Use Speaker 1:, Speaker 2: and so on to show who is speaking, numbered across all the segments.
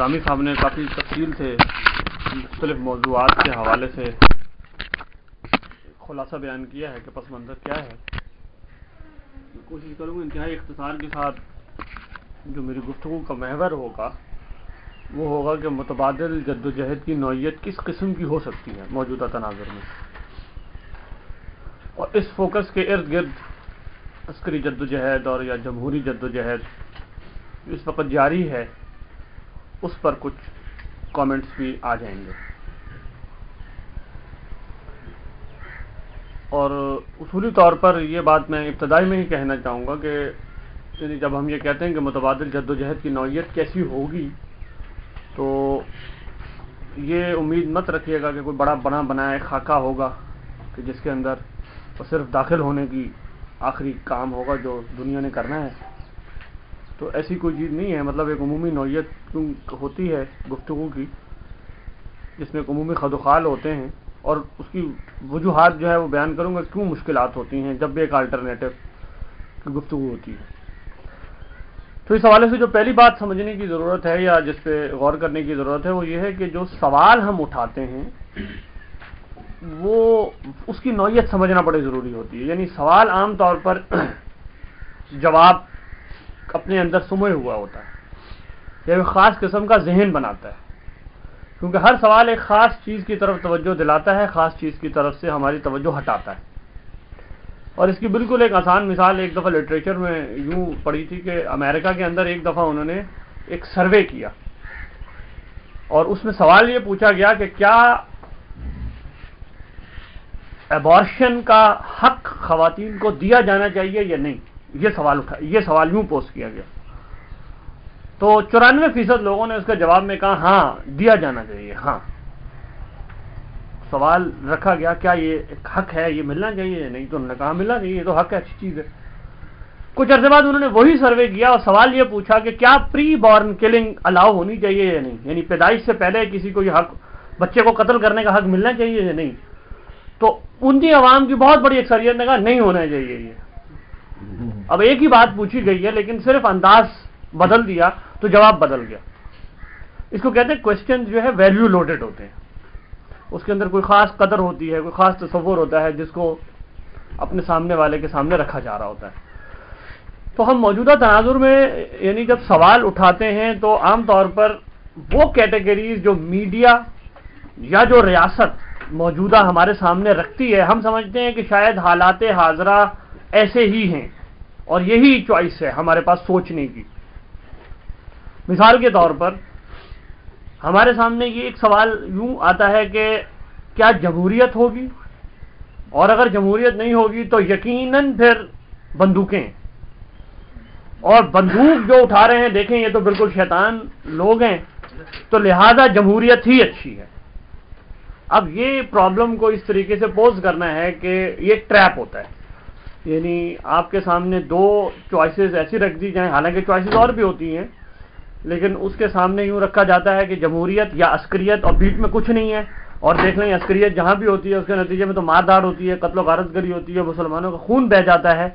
Speaker 1: نظامی صاحب نے کافی تفصیل سے، مختلف موضوعات کے حوالے سے خلاصہ بیان کیا ہے کہ پس منظر کیا ہے۔ کوشش کروں گا انتہائی اختصار کے ساتھ جو میری گفتگو کا محور ہوگا، وہ ہوگا کہ متبادل جد و جہد کی نوعیت کس قسم کی ہو سکتی ہے موجودہ تناظر میں۔ اور اس فوکس کے ارد گرد عسکری جد و جہد اور یا جمہوری جد و جہد اس وقت جاری ہے اس پر کچھ کامنٹس بھی آ جائیں گے۔ اور اصولی طور پر یہ بات میں ابتدائی میں ہی کہنا چاہوں گا کہ یعنی جب ہم یہ کہتے ہیں کہ متبادل جد و جہد کی نوعیت کیسی ہوگی، تو یہ امید مت رکھیے گا کہ کوئی بڑا بنا بنایا خاکہ ہوگا کہ جس کے اندر صرف داخل ہونے کی آخری کام ہوگا جو دنیا نے کرنا ہے۔ تو ایسی کوئی چیز نہیں ہے مطلب ایک عمومی نوعیت ہوتی ہے گفتگو کی، جس میں ایک عمومی خدوخال ہوتے ہیں اور اس کی وجوہات جو ہے وہ بیان کروں گا، کیوں مشکلات ہوتی ہیں جب بھی ایک آلٹرنیٹو کی گفتگو ہوتی ہے۔ تو اس حوالے سے جو پہلی بات سمجھنے کی ضرورت ہے یا جس پہ غور کرنے کی ضرورت ہے وہ یہ ہے کہ جو سوال ہم اٹھاتے ہیں، وہ اس کی نوعیت سمجھنا بڑی ضروری ہوتی ہے۔ یعنی سوال عام طور پر جواب اپنے اندر سمے ہوا ہوتا ہے۔ یا خاص قسم کا ذہن بناتا ہے۔ کیونکہ ہر سوال ایک خاص چیز کی طرف توجہ دلاتا ہے، خاص چیز کی طرف سے ہماری توجہ ہٹاتا ہے۔ اور اس کی بالکل ایک آسان مثال ایک دفعہ لٹریچر میں یوں پڑھی تھی کہ امریکہ کے اندر ایک دفعہ انہوں نے ایک سروے کیا۔ اور اس میں سوال یہ پوچھا گیا کہ کیا ایبارشن کا حق خواتین کو دیا جانا چاہیے یا نہیں؟ یہ سوال اٹھا یہ سوال یوں پوسٹ کیا گیا۔ تو چورانوے فیصد لوگوں نے اس کے جواب میں کہا ہاں دیا جانا چاہیے ہاں۔ سوال رکھا گیا، کیا یہ ایک حق ہے، یہ ملنا چاہیے نہیں؟ تو انہوں نے کہا، ملنا چاہیے، یہ تو حق ہے، اچھی چیز ہے۔ کچھ عرصے بعد انہوں نے وہی سروے کیا اور سوال یہ پوچھا کہ کیا پری بورن کلنگ الاؤ ہونی چاہیے یا نہیں؟ یعنی پیدائش سے پہلے کسی کو یہ حق، بچے کو قتل کرنے کا حق ملنا چاہیے یا نہیں؟ تو ان کی عوام کی بہت بڑی اکثریت نے کہا، نہیں ہونا چاہیے یہ۔ اب ایک ہی بات پوچھی گئی ہے، لیکن صرف انداز بدل دیا تو جواب بدل گیا۔ اس کو کہتے ہیں کوشچن جو ہے ویلیو لوڈیڈ ہوتے ہیں۔ اس کے اندر کوئی خاص قدر ہوتی ہے، کوئی خاص تصور ہوتا ہے جس کو اپنے سامنے والے کے سامنے رکھا جا رہا ہوتا ہے۔ تو ہم موجودہ تناظر میں یعنی جب سوال اٹھاتے ہیں تو عام طور پر وہ کیٹیگریز جو میڈیا یا جو ریاست موجودہ ہمارے سامنے رکھتی ہے، ہم سمجھتے ہیں کہ شاید حالات حاضرہ ایسے ہی ہیں۔ اور یہی چوائس ہے ہمارے پاس سوچنے کی۔ مثال کے طور پر ہمارے سامنے یہ ایک سوال یوں آتا ہے کہ کیا جمہوریت ہوگی؟ اور اگر جمہوریت نہیں ہوگی تو یقیناً پھر بندوقیں۔ اور بندوق جو اٹھا رہے ہیں، دیکھیں، یہ تو بالکل شیطان لوگ ہیں۔ تو لہذا جمہوریت ہی اچھی ہے۔ اب یہ پرابلم کو اس طریقے سے پوز کرنا ہے کہ یہ ٹریپ ہوتا ہے۔ یعنی آپ کے سامنے دو چوائسیز ایسی رکھ دی جائیں، حالانکہ چوائسیز اور بھی ہوتی ہیں، لیکن اس کے سامنے یوں رکھا جاتا ہے کہ جمہوریت یا عسکریت اور بیچ میں کچھ نہیں ہے۔ اور دیکھ لیں، عسکریت جہاں بھی ہوتی ہے، اس کے نتیجے میں تو مار دار ہوتی ہے، قتل و غارت گری ہوتی ہے، مسلمانوں کا خون بہ جاتا ہے۔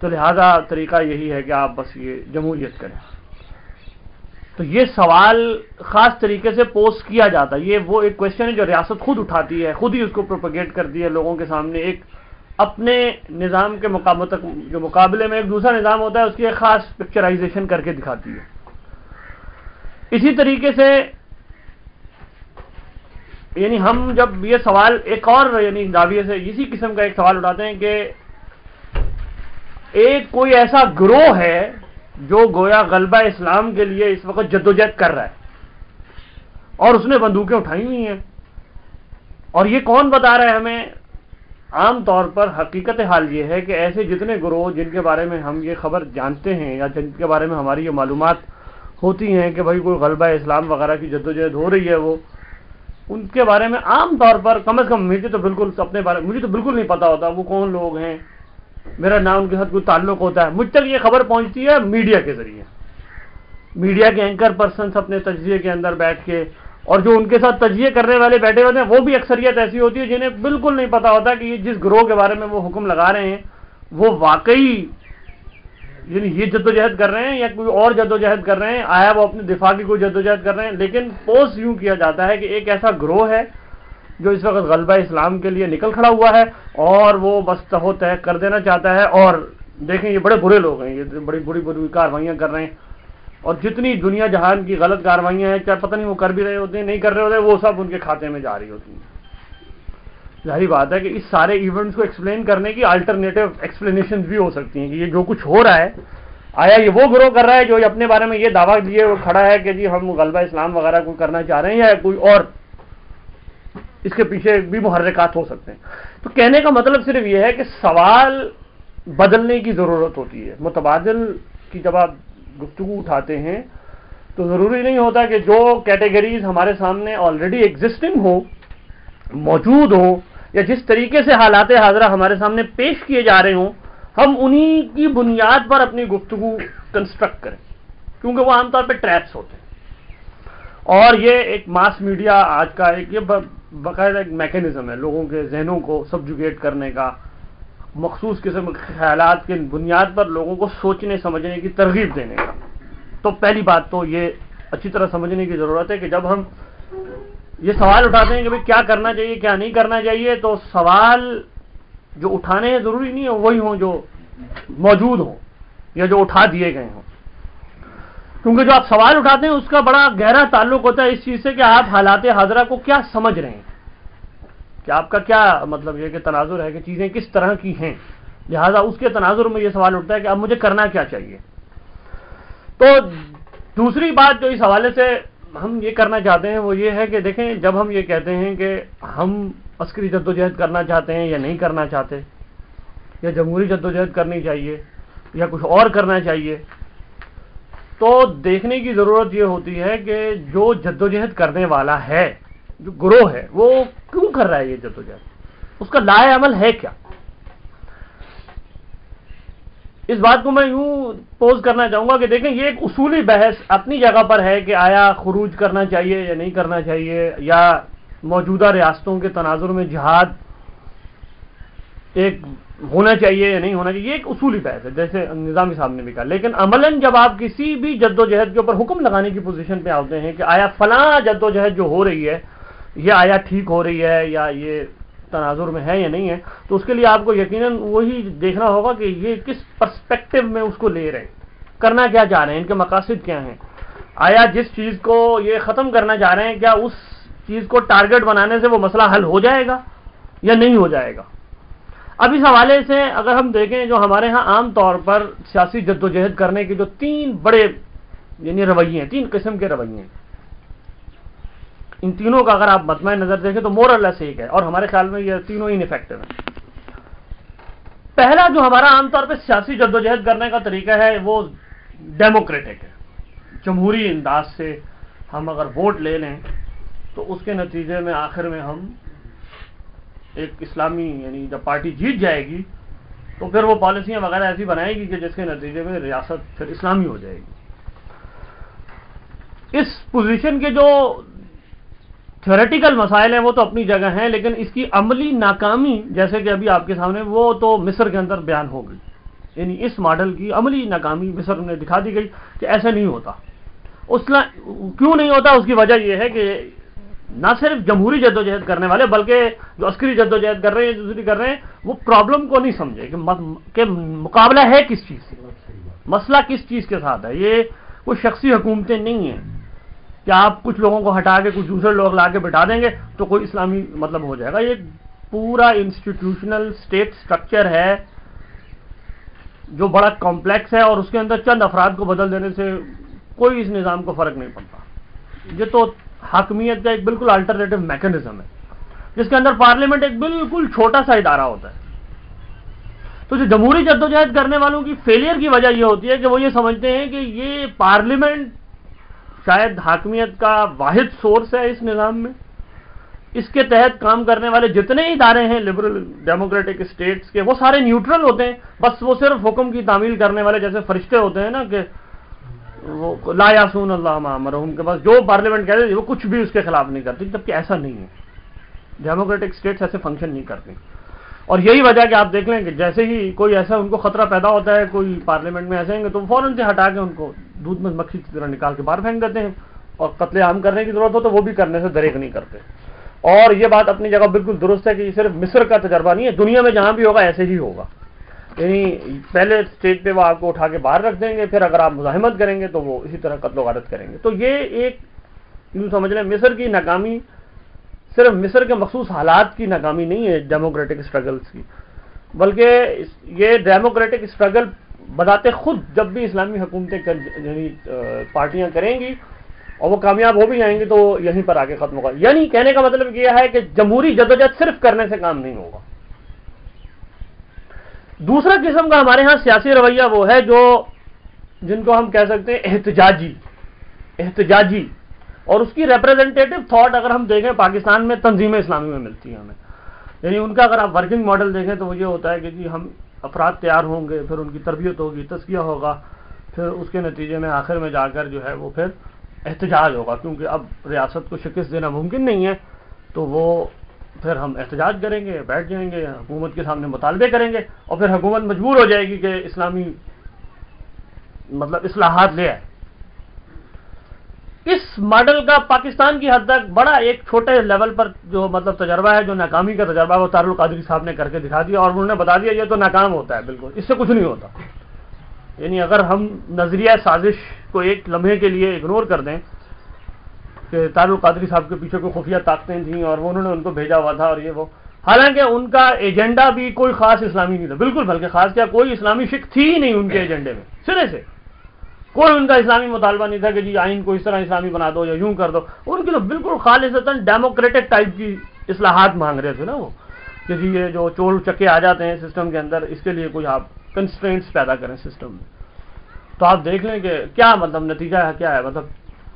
Speaker 1: تو لہذا طریقہ یہی ہے کہ آپ بس یہ جمہوریت کریں۔ تو یہ سوال خاص طریقے سے پوسٹ کیا جاتا ہے۔ یہ وہ ایک کوشچن ہے جو ریاست خود اٹھاتی ہے، خود ہی اس کو پروپگیٹ کرتی ہے، لوگوں کے سامنے ایک اپنے نظام کے جو مقابلے میں ایک دوسرا نظام ہوتا ہے، اس کی ایک خاص پکچرائزیشن کر کے دکھاتی ہے۔ اسی طریقے سے یعنی ہم جب یہ سوال ایک اور یعنی دعویے سے اسی قسم کا ایک سوال اٹھاتے ہیں کہ ایک کوئی ایسا گروہ ہے جو گویا غلبہ اسلام کے لیے اس وقت جدوجہد کر رہا ہے اور اس نے بندوقیں اٹھائی ہوئی ہیں۔ اور یہ کون بتا رہا ہے ہمیں؟ عام طور پر حقیقت حال یہ ہے کہ ایسے جتنے گروہ جن کے بارے میں ہم یہ خبر جانتے ہیں یا جن کے بارے میں ہماری یہ معلومات ہوتی ہیں کہ بھائی کوئی غلبہ اسلام وغیرہ کی جدوجہد ہو رہی ہے وہ، ان کے بارے میں عام طور پر کم از کم مجھے تو بالکل اپنے بارے، مجھے تو بالکل نہیں پتا ہوتا وہ کون لوگ ہیں، میرا نام ان کے ساتھ کوئی تعلق ہوتا ہے۔ مجھ تک یہ خبر پہنچتی ہے میڈیا کے ذریعے۔ میڈیا کے اینکر پرسنس اپنے تجزیے کے اندر بیٹھ کے اور جو ان کے ساتھ تجزیے کرنے والے بیٹھے ہوتے ہیں وہ بھی اکثریت ایسی ہوتی ہے جنہیں بالکل نہیں پتا ہوتا کہ یہ جس گروہ کے بارے میں وہ حکم لگا رہے ہیں، وہ واقعی یعنی یہ جدوجہد کر رہے ہیں یا کوئی اور جدوجہد کر رہے ہیں، آیا وہ اپنے دفاع کی کوئی جدوجہد کر رہے ہیں، لیکن پوز یوں کیا جاتا ہے کہ ایک ایسا گروہ ہے جو اس وقت غلبہ اسلام کے لیے نکل کھڑا ہوا ہے اور وہ بس تہو طے کر دینا چاہتا ہے اور دیکھیں یہ بڑے برے لوگ ہیں، یہ بڑی بڑی بری کاروائیاں کر رہے ہیں۔ اور جتنی دنیا جہان کی غلط کاروائیاں ہیں، چاہے پتہ نہیں وہ کر بھی رہے ہوتے ہیں، نہیں کر رہے ہوتے، وہ سب ان کے کھاتے میں جا رہی ہوتی ہیں۔ ظاہری بات ہے کہ اس سارے ایونٹس کو ایکسپلین کرنے کی الٹرنیٹو ایکسپلینیشن بھی ہو سکتی ہیں کہ یہ جو کچھ ہو رہا ہے، آیا یہ وہ گروہ کر رہا ہے جو اپنے بارے میں یہ دعویٰ دیے وہ کھڑا ہے کہ جی ہم غلبہ اسلام وغیرہ کو کرنا چاہ رہے ہیں یا کوئی اور اس کے پیچھے بھی محرکات ہو سکتے ہیں۔ تو کہنے کا مطلب صرف یہ ہے کہ سوال بدلنے کی ضرورت ہوتی ہے۔ متبادل کی جب آپ گفتگو اٹھاتے ہیں، تو ضروری نہیں ہوتا کہ جو کیٹیگریز ہمارے سامنے آلریڈی ایگزٹنگ ہو موجود ہوں، یا جس طریقے سے حالات حاضرہ ہمارے سامنے پیش کیے جا رہے ہوں، ہم انہی کی بنیاد پر اپنی گفتگو کنسٹرکٹ کریں۔ کیونکہ وہ عام طور پہ ٹریپس ہوتے ہیں۔ اور یہ ایک ماس میڈیا آج کا ایک یہ باقاعدہ ایک میکینزم ہے، لوگوں کے ذہنوں کو سبجوگیٹ کرنے کا۔ مخصوص قسم کے خیالات کے بنیاد پر لوگوں کو سوچنے، سمجھنے کی ترغیب دینے کا۔ تو پہلی بات تو یہ اچھی طرح سمجھنے کی ضرورت ہے کہ جب ہم یہ سوال اٹھاتے ہیں کہ بھائی کیا کرنا چاہیے، کیا نہیں کرنا چاہیے، تو سوال جو اٹھانے ہیں ضروری نہیں ہے وہی ہوں جو موجود ہوں یا جو اٹھا دیے گئے ہوں۔ کیونکہ جو آپ سوال اٹھاتے ہیں، اس کا بڑا گہرا تعلق ہوتا ہے اس چیز سے کہ آپ حالات حاضرہ کو کیا سمجھ رہے ہیں۔ کہ آپ کا کیا مطلب یہ کہ تناظر ہے کہ چیزیں کس طرح کی ہیں؟ لہذا اس کے تناظر میں یہ سوال اٹھتا ہے کہ اب مجھے کرنا کیا چاہیے؟ تو دوسری بات جو اس حوالے سے ہم یہ کرنا چاہتے ہیں وہ یہ ہے کہ دیکھیں، جب ہم یہ کہتے ہیں کہ ہم عسکری جدوجہد کرنا چاہتے ہیں یا نہیں کرنا چاہتے، یا جمہوری جدوجہد کرنی چاہیے، یا کچھ اور کرنا چاہیے، تو دیکھنے کی ضرورت یہ ہوتی ہے کہ جو جدوجہد کرنے والا ہے جو گروہ ہے، وہ کیوں کر رہا ہے یہ جدوجہد اس کا لائے عمل ہے کیا؟ اس بات کو میں یوں پوز کرنا چاہوں گا کہ دیکھیں، یہ ایک اصولی بحث اپنی جگہ پر ہے کہ آیا خروج کرنا چاہیے یا نہیں کرنا چاہیے، یا موجودہ ریاستوں کے تناظر میں جہاد ایک ہونا چاہیے یا نہیں ہونا چاہیے، یہ ایک اصولی بحث ہے، جیسے نظامی صاحب نے بھی کہا۔ لیکن عملاً جب آپ کسی بھی جد و جہد کے اوپر حکم لگانے کی پوزیشن پہ آتے ہیں کہ آیا فلاں جد و جہد جو ہو رہی ہے یہ آیا ٹھیک ہو رہی ہے یا یہ تناظر میں ہے یا نہیں ہے، تو اس کے لیے آپ کو یقیناً وہی دیکھنا ہوگا کہ یہ کس پرسپیکٹو میں اس کو لے رہے ہیں، کرنا کیا چاہ رہے ہیں، ان کے مقاصد کیا ہیں۔ آیا جس چیز کو یہ ختم کرنا چاہ رہے ہیں، کیا اس چیز کو ٹارگٹ بنانے سے وہ مسئلہ حل ہو جائے گا یا نہیں ہو جائے گا؟ اب اس حوالے سے اگر ہم دیکھیں جو ہمارے ہاں عام طور پر سیاسی جدوجہد کرنے کے جو تین بڑے یعنی رویے ہیں، تین قسم کے رویے ہیں۔ ان تینوں کا اگر آپ متمع نظر دیکھیں تو مور اللہ سے ایک ہے اور ہمارے خیال میں یہ تینوں ان افیکٹو ہیں۔ پہلا جو ہمارا عام طور پہ سیاسی جدوجہد کرنے کا طریقہ ہے وہ ڈیموکریٹک ہے۔ جمہوری انداز سے ہم اگر ووٹ لے لیں تو اس کے نتیجے میں آخر میں ہم ایک اسلامی یعنی جب پارٹی جیت جائے گی تو پھر وہ پالیسیاں وغیرہ ایسی بنائے گی کہ جس کے نتیجے میں ریاست پھر اسلامی ہو جائے گی۔ اس پوزیشن کے جو تھیوریٹیکل مسائل ہیں، وہ تو اپنی جگہ ہیں، لیکن اس کی عملی ناکامی، جیسے کہ ابھی آپ کے سامنے، وہ تو مصر کے اندر بیان ہو گئی۔ یعنی اس ماڈل کی عملی ناکامی مصر نے دکھا دی گئی کہ ایسا نہیں ہوتا۔ اس کیوں نہیں ہوتا؟ اس کی وجہ یہ ہے کہ نہ صرف جمہوری جدوجہد کرنے والے، بلکہ جو عسکری جدوجہد کر رہے ہیں دوسری کر رہے ہیں، وہ پرابلم کو نہیں سمجھے کہ مقابلہ ہے کس چیز سے؟ مسئلہ کس چیز کے ساتھ ہے؟ یہ کوئی شخصی حکومتیں نہیں ہیں۔ کہ آپ کچھ لوگوں کو ہٹا کے کچھ دوسرے لوگ لا کے بٹھا دیں گے تو کوئی اسلامی مطلب ہو جائے گا۔ یہ پورا انسٹیٹیوشنل اسٹیٹ اسٹرکچر ہے جو بڑا کمپلیکس ہے اور اس کے اندر چند افراد کو بدل دینے سے کوئی اس نظام کو فرق نہیں پڑتا۔ یہ تو حاکمیت کا ایک بالکل الٹرنیٹو میکنزم ہے۔ جس کے اندر پارلیمنٹ ایک بالکل چھوٹا سا ادارہ ہوتا ہے۔ تو جو جمہوری جدوجہد کرنے والوں کی فیلئر کی وجہ یہ ہوتی ہے کہ وہ یہ سمجھتے ہیں کہ یہ پارلیمنٹ شاید حاکمیت کا واحد سورس ہے اس نظام میں۔ اس کے تحت کام کرنے والے جتنے ادارے ہیں لبرل ڈیموکریٹک اسٹیٹس کے، وہ سارے نیوٹرل ہوتے ہیں۔ بس وہ صرف حکم کی تعمیل کرنے والے جیسے فرشتے ہوتے ہیں نا کہ وہ لا یاسون اللہ مرحوم کے پاس جو پارلیمنٹ کہتے ہیں وہ کچھ بھی اس کے خلاف نہیں کرتی جبکہ ایسا نہیں ہے۔ ڈیموکریٹک اسٹیٹس ایسے فنکشن نہیں کرتے۔ اور یہی وجہ کہ آپ دیکھ لیں کہ جیسے ہی کوئی ایسا ان کو خطرہ پیدا ہوتا ہے، کوئی پارلیمنٹ میں ایسے ہیں گے تو فوراً سے ہٹا کے ان کو دودھ میں مکھی کی طرح نکال کے باہر پھینک دیتے ہیں اور قتل عام کرنے کی ضرورت ہو تو وہ بھی کرنے سے دریک نہیں کرتے۔ اور یہ بات اپنی جگہ بالکل درست ہے کہ یہ صرف مصر کا تجربہ نہیں ہے، دنیا میں جہاں بھی ہوگا ایسے ہی ہوگا۔ یعنی پہلے اسٹیج پہ وہ آپ کو اٹھا کے باہر رکھ دیں گے، پھر اگر آپ مزاحمت کریں گے تو وہ اسی طرح قتل و غارت کریں گے۔ تو یہ ایک یوں سمجھ لیں مصر کی ناکامی صرف مصر کے مخصوص حالات کی ناکامی نہیں ہے ڈیموکریٹک اسٹرگلس کی، بلکہ یہ ڈیموکریٹک اسٹرگل بتاتے خود جب بھی اسلامی حکومتیں یعنی پارٹیاں کریں گی اور وہ کامیاب ہو بھی جائیں گے تو یہیں پر آگے ختم ہوگا۔ یعنی کہنے کا مطلب یہ ہے کہ جمہوری جدوجہد صرف کرنے سے کام نہیں ہوگا۔ دوسرا قسم کا ہمارے ہاں سیاسی رویہ وہ ہے جو جن کو ہم کہہ سکتے ہیں احتجاجی احتجاجی۔ اور اس کی ریپرزینٹیو تھاٹ اگر ہم دیکھیں پاکستان میں تنظیم اسلامی میں ملتی ہیں ہمیں۔ یعنی ان کا اگر آپ ورکنگ ماڈل دیکھیں تو وہ یہ ہوتا ہے کہ جی ہم افراد تیار ہوں گے، پھر ان کی تربیت ہوگی تسکیہ ہوگا، پھر اس کے نتیجے میں آخر میں جا کر جو ہے وہ پھر احتجاج ہوگا۔ کیونکہ اب ریاست کو شکست دینا ممکن نہیں ہے، تو وہ پھر ہم احتجاج کریں گے، بیٹھ جائیں گے، حکومت کے سامنے مطالبے کریں گے اور پھر حکومت مجبور ہو جائے گی کہ اسلامی مطلب اصلاحات لے آئے۔ اس ماڈل کا پاکستان کی حد تک بڑا ایک چھوٹے لیول پر جو مطلب تجربہ ہے جو ناکامی کا تجربہ ہے وہ تار القادری صاحب نے کر کے دکھا دیا اور انہوں نے بتا دیا یہ تو ناکام ہوتا ہے بالکل۔ اس سے کچھ نہیں ہوتا۔ یعنی اگر ہم نظریہ سازش کو ایک لمحے کے لیے اگنور کر دیں کہ تار القادری صاحب کے پیچھے کوئی خفیہ طاقتیں تھیں اور انہوں نے ان کو بھیجا ہوا تھا اور یہ وہ حالانکہ ان کا ایجنڈا بھی کوئی خاص اسلامی نہیں تھا بالکل بلکہ خاص کیا کوئی اسلامی شک تھی ہی نہیں ان کے ایجنڈے میں سرے سے۔ کوئی ان کا اسلامی مطالبہ نہیں تھا کہ جی آئین کو اس طرح اسلامی بنا دو یا یوں کر دو۔ ان کی تو بالکل خالص ڈیموکریٹک ٹائپ کی اصلاحات مانگ رہے تھے نا وہ۔ کہ جی یہ جو چول چکے آ جاتے ہیں سسٹم کے اندر، اس کے لیے کوئی آپ کنسٹرینٹس پیدا کریں سسٹم میں۔ تو آپ دیکھ لیں کہ کیا مطلب نتیجہ ہے، کیا ہے؟ مطلب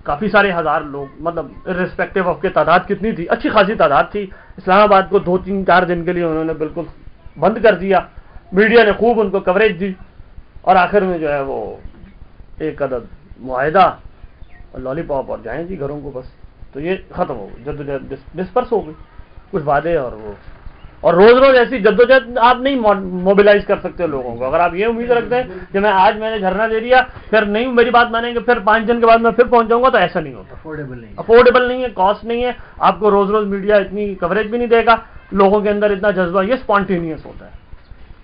Speaker 1: کافی سارے ہزار لوگ مطلب ریسپیکٹو آف کے تعداد کتنی تھی، اچھی خاصی تعداد تھی۔ اسلام آباد کو دو تین چار دن کے لیے انہوں نے بالکل بند کر دیا۔ میڈیا نے خوب ان کو کوریج دی۔ اور آخر میں جو ہے وہ ایک عدد معاہدہ لالی پاپ اور جائیں جی گھروں کو بس۔ تو یہ ختم ہو گئی جد ڈسپرس ہو گئی۔ کچھ وعدے اور وہ۔ اور روز روز ایسی جدوجہد آپ نہیں موبلائز کر سکتے لوگوں کو۔ اگر آپ یہ امید رکھتے ہیں کہ میں آج میں نے جھرنا دے دیا پھر نہیں میری بات مانیں گے پھر پانچ دن کے بعد میں پھر پہنچ جاؤں گا تو ایسا نہیں ہوتا۔ افورڈیبل نہیں افورڈیبل نہیں ہے کاسٹ نہیں ہے۔ آپ کو روز روز میڈیا اتنی کوریج بھی نہیں دے گا۔ لوگوں کے اندر اتنا جذبہ یہ اسپونٹینئس ہوتا ہے۔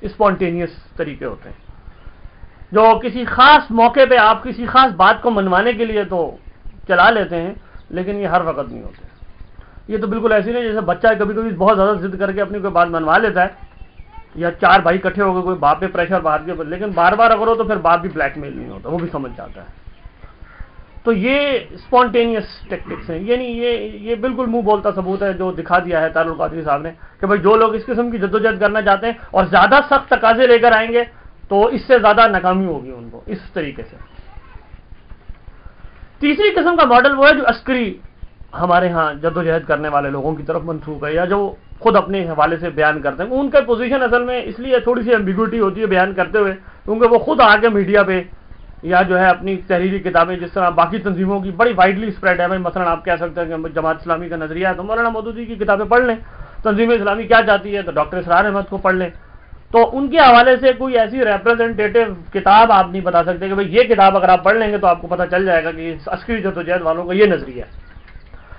Speaker 1: اسپونٹینئس طریقے ہوتے ہیں۔ جو کسی خاص موقع پہ آپ کسی خاص بات کو منوانے کے لیے تو چلا لیتے ہیں، لیکن یہ ہر وقت نہیں ہوتے۔ یہ تو بالکل ایسی نہیں جیسے بچہ کبھی کبھی بہت زیادہ ضد کر کے اپنی کوئی بات منوا لیتا ہے، یا چار بھائی کٹھے ہو گئے کوئی باپ پہ پریشر بات کے لیکن بار بار اگر ہو تو پھر باپ بھی بلیک میل نہیں ہوتا، وہ بھی سمجھ جاتا ہے۔ تو یہ اسپونٹینئس ٹیکٹکس ہیں۔ یعنی یہ یہ بالکل منہ بولتا ثبوت ہے، جو دکھا دیا ہے تار القادری صاحب نے کہ بھائی جو لوگ اس قسم کی جدوجہد کرنا چاہتے ہیں اور زیادہ سخت تقاضے لے کر آئیں گے تو اس سے زیادہ ناکامی ہوگی ان کو، اس طریقے سے۔ تیسری قسم کا ماڈل وہ ہے جو عسکری ہمارے ہاں جدوجہد کرنے والے لوگوں کی طرف منسوخ ہے یا جو خود اپنے حوالے سے بیان کرتے ہیں۔ ان کا پوزیشن اصل میں اس لیے تھوڑی سی امبیگوٹی ہوتی ہے بیان کرتے ہوئے، کیونکہ وہ خود آ کے میڈیا پہ یا جو ہے اپنی تحریری کتابیں جس طرح باقی تنظیموں کی بڑی وائڈلی اسپریڈ ہے۔ بھائی مثلا آپ کہہ سکتے ہیں کہ جماعت اسلامی کا نظریہ ہے تو مولانا مودودی کی کتابیں پڑھ لیں، تنظیم اسلامی کیا چاہتی ہے تو ڈاکٹر اسرار احمد کو پڑھ لیں۔ تو ان کے حوالے سے کوئی ایسی ریپرزینٹیو کتاب آپ نہیں بتا سکتے کہ بھائی یہ کتاب اگر آپ پڑھ لیں گے تو آپ کو پتا چل جائے گا کہ عسکری جدوجہد والوں کا یہ نظریہ ہے۔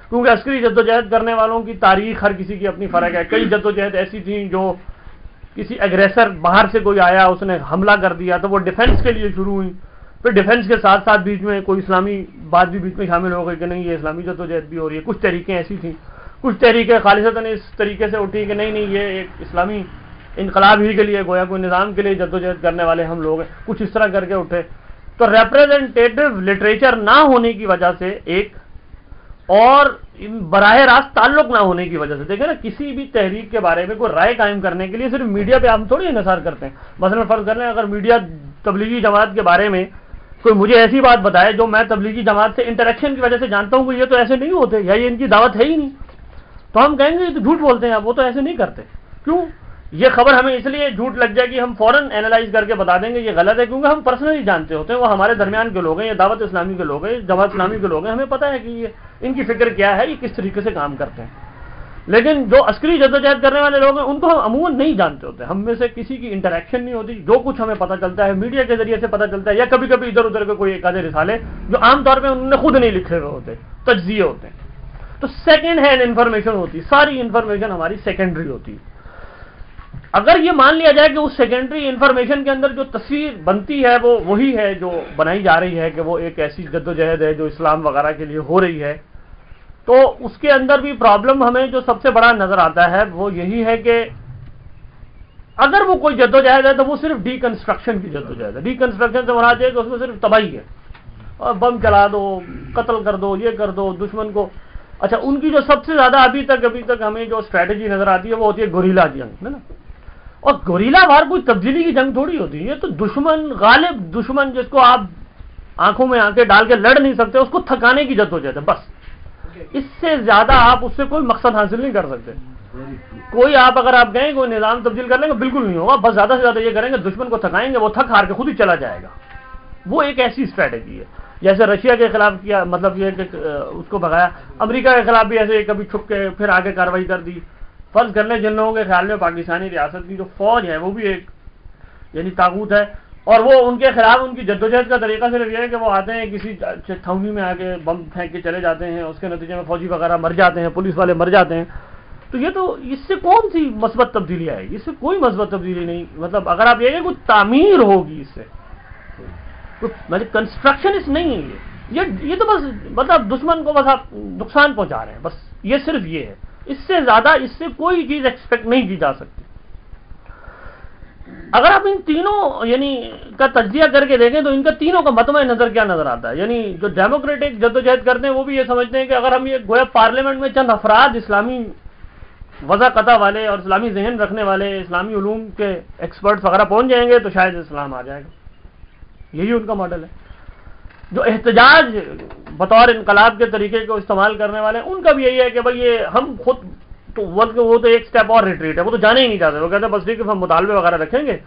Speaker 1: کیونکہ عسکری جدوجہد کرنے والوں کی تاریخ ہر کسی کی اپنی فرق ہے۔ کئی جدوجہد ایسی تھیں جو کسی اگریسر باہر سے کوئی آیا، اس نے حملہ کر دیا تو وہ ڈیفنس کے لیے شروع ہوئی۔ پھر ڈیفنس کے ساتھ ساتھ بیچ میں کوئی اسلامی بات بھی بیچ میں شامل ہو گئی کہ نہیں، یہ اسلامی جدوجہد بھی ہو رہی ہے۔ کچھ طریقیں ایسی تھیں۔ کچھ طریقے خالصتاً اس طریقے سے اٹھی کہ نہیں نہیں، یہ ایک اسلامی انقلاب ہی کے لیے، گویا کوئی نظام کے لیے جدوجہد کرنے والے ہم لوگ ہیں۔ کچھ اس طرح کر کے اٹھے۔ تو ریپرزینٹیو لٹریچر نہ ہونے کی وجہ سے ایک اور براہ راست تعلق نہ ہونے کی وجہ سے، دیکھیں نا، کسی بھی تحریک کے بارے میں کوئی رائے قائم کرنے کے لیے صرف میڈیا پہ ہم تھوڑی انحصار کرتے ہیں۔ مثلا فرض کر لیں، اگر میڈیا تبلیغی جماعت کے بارے میں کوئی مجھے ایسی بات بتائے جو میں تبلیغی جماعت سے انٹریکشن کی وجہ سے جانتا ہوں کہ یہ تو ایسے نہیں ہوتے، یا یہ ان کی دعوت ہے ہی نہیں۔ تو ہم کہیں گے یہ تو جھوٹ بولتے ہیں، وہ تو ایسے نہیں کرتے۔ کیوں؟ یہ خبر ہمیں اس لیے جھوٹ لگ جائے گی ہم فوراً اینالائز کر کے بتا دیں گے، یہ غلط ہے، کیونکہ ہم پرسنلی جانتے ہوتے ہیں، وہ ہمارے درمیان کے لوگ ہیں، یہ دعوت اسلامی کے لوگ ہیں جماعت اسلامی کے لوگ ہیں، ہمیں پتہ ہے کہ یہ ان کی فکر کیا ہے، یہ کس طریقے سے کام کرتے ہیں۔ لیکن جو عسکری جدوجہد کرنے والے لوگ ہیں، ان کو ہم عموماً نہیں جانتے ہوتے، ہم میں سے کسی کی انٹریکشن نہیں ہوتی، جو کچھ ہمیں پتہ چلتا ہے میڈیا کے ذریعے سے پتہ چلتا ہے، یا کبھی کبھی ادھر ادھر کے کوئی ایک آدھے رسالے جو عام طور پہ انہوں نے خود نہیں لکھے ہوئے ہوتے، تجزیے ہوتے۔ ہیں تو سیکنڈ ہینڈ انفارمیشن ہوتی، ساری انفارمیشن ہماری سیکنڈری ہوتی۔ ہے اگر یہ مان لیا جائے کہ اس سیکنڈری انفارمیشن کے اندر جو تصویر بنتی ہے وہ وہی ہے جو بنائی جا رہی ہے کہ وہ ایک ایسی جدوجہد ہے جو اسلام وغیرہ کے لیے ہو رہی ہے، تو اس کے اندر بھی پرابلم ہمیں جو سب سے بڑا نظر آتا ہے وہ یہی ہے کہ اگر وہ کوئی جدوجہد ہے تو وہ صرف ڈی کنسٹرکشن کی جدوجہد ہے۔ ڈی کنسٹرکشن سے مراد ہے کہ اس میں صرف تباہی ہے۔ اور بم چلا دو، قتل کر دو، یہ کر دو، دشمن کو۔ اچھا ان کی جو سب سے زیادہ ابھی تک ابھی تک ہمیں جو اسٹریٹجی نظر آتی ہے وہ ہوتی ہے گوریلا جنگ، ہے نا؟ اور گوریلا وار کوئی تبدیلی کی جنگ تھوڑی ہوتی ہے تو دشمن، غالب دشمن جس کو آپ آنکھوں میں آنکھیں ڈال کے لڑ نہیں سکتے، اس کو تھکانے کی جد ہو جاتی ہے، بس۔ اس سے زیادہ آپ اس سے کوئی مقصد حاصل نہیں کر سکتے۔ کوئی آپ اگر آپ گئے کوئی نظام تبدیل کر لیں گے، بالکل نہیں ہوگا۔ بس زیادہ سے زیادہ یہ کریں گے، دشمن کو تھکائیں گے، وہ تھک ہار کے خود ہی چلا جائے گا۔ وہ ایک ایسی اسٹریٹجی ہے۔ جیسے رشیا کے خلاف کیا مطلب یہ کہ، اس کو بگایا امریکہ کے خلاف بھی ایسے کبھی چھپ کے پھر آگے کاروائی کر دی۔ فرض کر لیں جن لوگوں کے خیال میں پاکستانی ریاست کی جو فوج ہے وہ بھی ایک یعنی تاغوت ہے، اور وہ ان کے خلاف ان کی جدوجہد کا طریقہ صرف یہ ہے کہ وہ آتے ہیں کسی تھونی میں آ کے بم پھینک کے چلے جاتے ہیں، اس کے نتیجے میں فوجی وغیرہ مر جاتے ہیں، پولیس والے مر جاتے ہیں۔ تو یہ تو، اس سے کون سی مثبت تبدیلی آئے گی؟ اس سے کوئی مثبت تبدیلی نہیں۔ مطلب اگر آپ یہ کہ کوئی تعمیر ہوگی اس سے مطلب کنسٹرکشن اس نہیں ہے یہ یہ تو بس مطلب دشمن کو بس آپ نقصان پہنچا رہے ہیں، بس یہ صرف یہ ہے۔ اس سے زیادہ اس سے کوئی چیز ایکسپیکٹ نہیں کی جا سکتی۔ اگر آپ ان تینوں یعنی کا تجزیہ کر کے دیکھیں تو ان کا تینوں کا متمع نظر کیا نظر آتا ہے؟ یعنی جو ڈیموکریٹک جدوجہد کرتے ہیں وہ بھی یہ سمجھتے ہیں کہ اگر ہم یہ گویا پارلیمنٹ میں چند افراد اسلامی وضع قطع والے اور اسلامی ذہن رکھنے والے اسلامی علوم کے ایکسپرٹس وغیرہ پہنچ جائیں گے تو شاید اسلام آ جائے گا۔ یہی ان کا ماڈل ہے۔ جو احتجاج بطور انقلاب کے طریقے کو استعمال کرنے والے، ان کا بھی یہی ہے کہ بھائی یہ ہم خود تو وہ تو ایک سٹیپ اور ریٹریٹ ہے، وہ تو جانے ہی نہیں چاہتے، وہ کہتے ہیں بس ٹھیک ہے ہم مطالبے وغیرہ رکھیں گے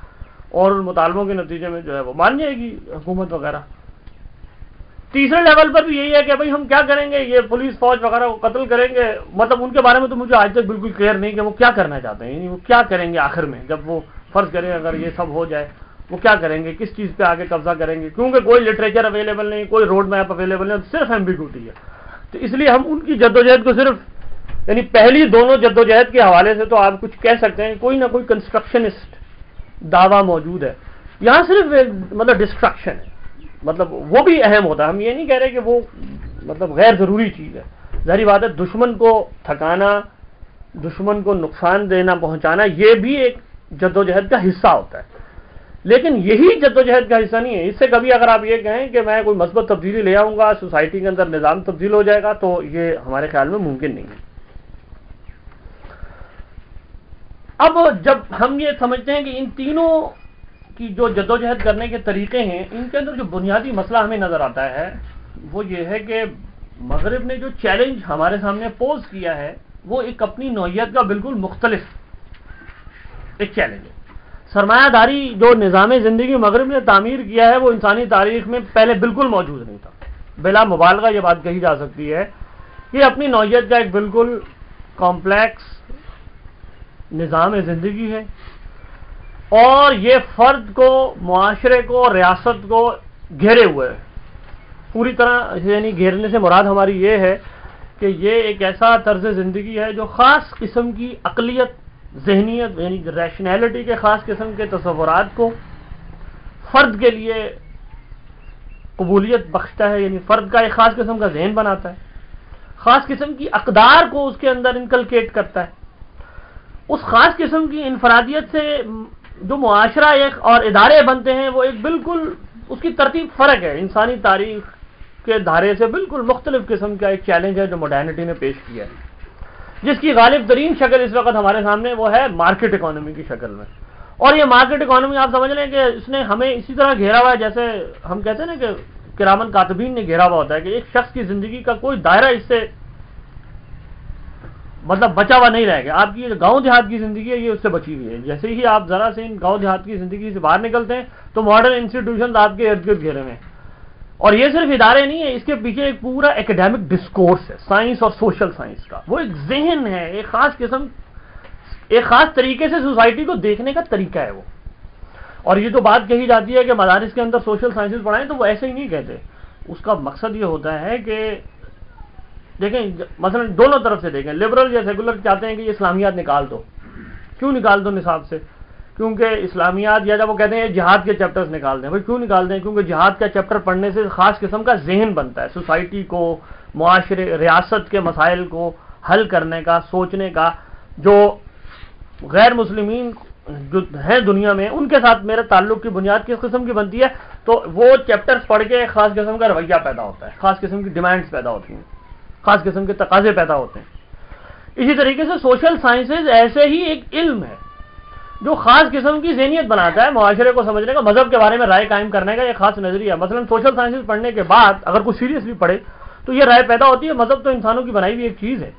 Speaker 1: اور ان مطالبوں کے نتیجے میں جو ہے وہ مان جائے گی حکومت وغیرہ۔ تیسرے لیول پر بھی یہی ہے کہ بھائی ہم کیا کریں گے، یہ پولیس فوج وغیرہ کو قتل کریں گے مطلب ان کے بارے میں تو مجھے آج تک بالکل کلیئر نہیں کہ وہ کیا کرنا چاہتے ہیں یعنی وہ کیا کریں گے آخر میں، جب وہ فرض کریں اگر یہ سب ہو جائے۔ وہ کیا کریں گے؟ کس چیز پہ آگے قبضہ کریں گے؟ کیونکہ کوئی لٹریچر اویلیبل نہیں، کوئی روڈ میپ اویلیبل نہیں، صرف ایمبیگوٹی ہے۔ تو اس لیے ہم ان کی جدوجہد کو صرف یعنی پہلی دونوں جدوجہد کے حوالے سے تو آپ کچھ کہہ سکتے ہیں، کوئی نہ کوئی کنسٹرکشنسٹ دعویٰ موجود ہے۔ یہاں صرف مطلب ڈسٹرکشن ہے۔ مطلب وہ بھی اہم ہوتا ہے۔ ہم یہ نہیں کہہ رہے کہ وہ مطلب غیر ضروری چیز ہے۔ ظاہری بات ہے، دشمن کو تھکانا، دشمن کو نقصان دینا، پہنچانا، یہ بھی ایک جدوجہد کا حصہ ہوتا ہے۔ لیکن یہی جدوجہد کا حصہ نہیں ہے۔ اس سے کبھی اگر آپ یہ کہیں کہ میں کوئی مثبت تبدیلی لے آؤں گا، سوسائٹی کے اندر نظام تبدیل ہو جائے گا، تو یہ ہمارے خیال میں ممکن نہیں ہے۔ اب جب ہم یہ سمجھتے ہیں کہ ان تینوں کی جو جدوجہد کرنے کے طریقے ہیں، ان کے اندر جو بنیادی مسئلہ ہمیں نظر آتا ہے، وہ یہ ہے کہ مغرب نے جو چیلنج ہمارے سامنے پوز کیا ہے، وہ ایک اپنی نوعیت کا بالکل مختلف ایک چیلنج ہے۔ سرمایہ داری جو نظام زندگی مغرب نے تعمیر کیا ہے، وہ انسانی تاریخ میں پہلے بالکل موجود نہیں تھا۔ بلا مبالغہ یہ بات کہی جا سکتی ہے یہ اپنی نوعیت کا ایک بالکل کمپلیکس نظام زندگی ہے اور یہ فرد کو، معاشرے کو، ریاست کو گھیرے ہوئے ہے۔ پوری طرح یعنی گھیرنے سے مراد ہماری یہ ہے کہ یہ ایک ایسا طرز زندگی ہے جو خاص قسم کی اقلیت ذہنیت یعنی ریشنیلٹی کے خاص قسم کے تصورات کو فرد کے لیے قبولیت بخشتا ہے یعنی فرد کا ایک خاص قسم کا ذہن بناتا ہے۔ خاص قسم کی اقدار کو اس کے اندر انکلکیٹ کرتا ہے۔ اس خاص قسم کی انفرادیت سے جو معاشرہ ایک اور ادارے بنتے ہیں، وہ ایک بالکل اس کی ترتیب فرق ہے۔ انسانی تاریخ کے دھارے سے بالکل مختلف قسم کا ایک چیلنج ہے جو ماڈرنٹی نے پیش کیا ہے۔ جس کی غالب ترین شکل اس وقت ہمارے سامنے وہ ہے مارکیٹ اکانومی کی شکل میں۔ اور یہ مارکیٹ اکانومی آپ سمجھ لیں کہ اس نے ہمیں اسی طرح گھیرا ہوا ہے جیسے ہم کہتے ہیں نا کہ کرامن کاتبین نے گھیرا ہوا ہوتا ہے کہ ایک شخص کی زندگی کا کوئی دائرہ اس سے مطلب بچا ہوا نہیں رہے گا آپ کی گاؤں دیہات کی زندگی ہے، یہ اس سے بچی ہوئی ہے۔ جیسے ہی آپ ذرا سے ان گاؤں دیہات کی زندگی سے باہر نکلتے ہیں تو ماڈرن انسٹیٹیوشن آپ کے ارد گرد گھیرے میں اور یہ صرف ادارے نہیں ہے، اس کے پیچھے ایک پورا اکیڈیمک ڈسکورس ہے سائنس اور سوشل سائنس کا۔ وہ ایک ذہن ہے، ایک خاص قسم، ایک خاص طریقے سے سوسائٹی کو دیکھنے کا طریقہ ہے وہ۔ اور یہ تو بات کہی جاتی ہے کہ مدارس کے اندر سوشل سائنسز پڑھائیں تو وہ ایسے ہی نہیں کہتے۔ اس کا مقصد یہ ہوتا ہے کہ دیکھیں، مثلا دونوں طرف سے دیکھیں۔ لبرل یا سیکولر چاہتے ہیں کہ یہ اسلامیات نکال دو۔ کیوں نکال دو نصاب سے؟ کیونکہ اسلامیات یا جب وہ کہتے ہیں جہاد کے چیپٹرز نکال دیں، بھائی کیوں نکال دیں؟ کیونکہ جہاد کا چیپٹر پڑھنے سے خاص قسم کا ذہن بنتا ہے سوسائٹی کو، معاشرے، ریاست کے مسائل کو حل کرنے کا، سوچنے کا، جو غیر مسلمین جو ہیں دنیا میں، ان کے ساتھ میرے تعلق کی بنیاد کس قسم کی بنتی ہے؟ تو وہ چیپٹرز پڑھ کے خاص قسم کا رویہ پیدا ہوتا ہے، خاص قسم کی ڈیمانڈز پیدا ہوتی ہیں، خاص قسم کے تقاضے پیدا ہوتے ہیں۔ اسی طریقے سے سوشل سائنسز ایسے ہی ایک علم ہے۔ جو خاص قسم کی ذہنیت بناتا ہے معاشرے کو سمجھنے کا، مذہب کے بارے میں رائے قائم کرنے کا ایک خاص نظریہ۔ مثلا سوشل سائنسز پڑھنے کے بعد اگر کوئی سیریسلی پڑھے تو یہ رائے پیدا ہوتی ہے مذہب تو انسانوں کی بنائی ہوئی ایک چیز ہے۔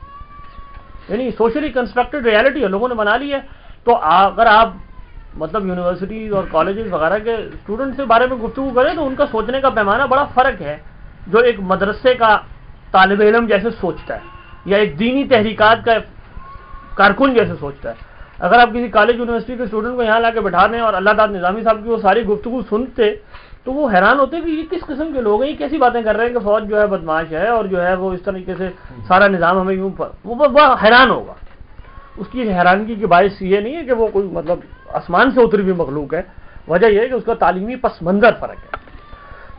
Speaker 1: یعنی سوشلی کنسٹرکٹڈ ریالٹی ہے، لوگوں نے بنا لی ہے۔ تو اگر آپ مطلب یونیورسٹیز اور کالجز وغیرہ کے اسٹوڈنٹ کے بارے میں گفتگو کریں تو ان کا سوچنے کا پیمانہ بڑا فرق ہے۔ جو ایک مدرسے کا طالب علم جیسے سوچتا ہے یا ایک دینی تحریکات کا کارکن جیسے سوچتا ہے۔ اگر آپ کسی کالج یونیورسٹی کے اسٹوڈنٹ کو یہاں لا کے بٹھا دیں اور اللہ تعالیٰ نظامی صاحب کی وہ ساری گفتگو سنتے، تو وہ حیران ہوتے کہ یہ کس قسم کے لوگ ہیں؟ یہ کیسی باتیں کر رہے ہیں کہ فوج جو ہے بدماش ہے اور جو ہے وہ اس طریقے سے سارا نظام ہمیں یوں وہ حیران ہوگا۔ اس کی حیرانگی کی باعث یہ نہیں ہے کہ وہ کوئی مطلب آسمان سے اتری ہوئی مخلوق ہے۔ وجہ یہ ہے کہ اس کا تعلیمی پس منظر فرق ہے۔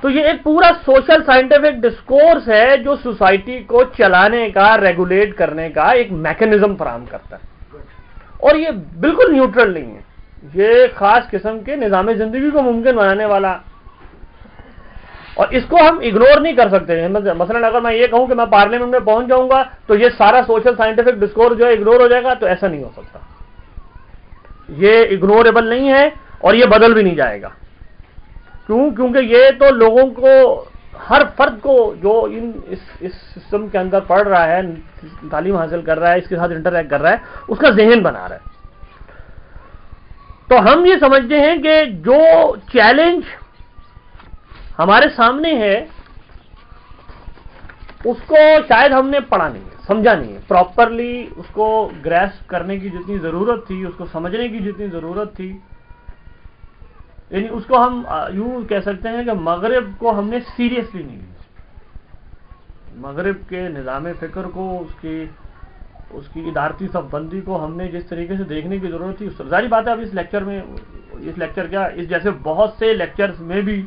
Speaker 1: تو یہ ایک پورا سوشل سائنٹیفک ڈسکورس ہے جو سوسائٹی کو چلانے کا ریگولیٹ کرنے کا ایک میکنزم فراہم کرتا ہے۔ اور یہ بالکل نیوٹرل نہیں ہے۔ یہ خاص قسم کے نظام زندگی کو ممکن بنانے والا۔ اور اس کو ہم اگنور نہیں کر سکتے۔ مثلا اگر میں یہ کہوں کہ میں پارلیمنٹ میں پہنچ جاؤں گا تو یہ سارا سوشل سائنٹیفک ڈسکور جو ہے اگنور ہو جائے گا تو ایسا نہیں ہو سکتا۔ یہ اگنوریبل نہیں ہے اور یہ بدل بھی نہیں جائے گا۔ کیوں؟ کیونکہ یہ تو لوگوں کو ہر فرد کو جو ان اس سسٹم کے اندر پڑھ رہا ہے، تعلیم حاصل کر رہا ہے، اس کے ساتھ انٹریکٹ کر رہا ہے، اس کا ذہن بنا رہا ہے۔ تو ہم یہ سمجھتے ہیں کہ جو چیلنج ہمارے سامنے ہے، اس کو شاید ہم نے پڑھا نہیں ہے، سمجھا نہیں ہے۔ پراپرلی اس کو گریس کرنے کی جتنی ضرورت تھی، اس کو سمجھنے کی جتنی ضرورت تھی یعنی اس کو ہم یوں کہہ سکتے ہیں کہ مغرب کو ہم نے سیریسلی نہیں لیا۔ مغرب کے نظام فکر کو، اس کی اس کی ادارتی سب بندی کو ہم نے جس طریقے سے دیکھنے کی ضرورت تھی ظاہری بات ہے، اب اس لیکچر میں، اس لیکچر کیا، اس جیسے بہت سے لیکچرز میں بھی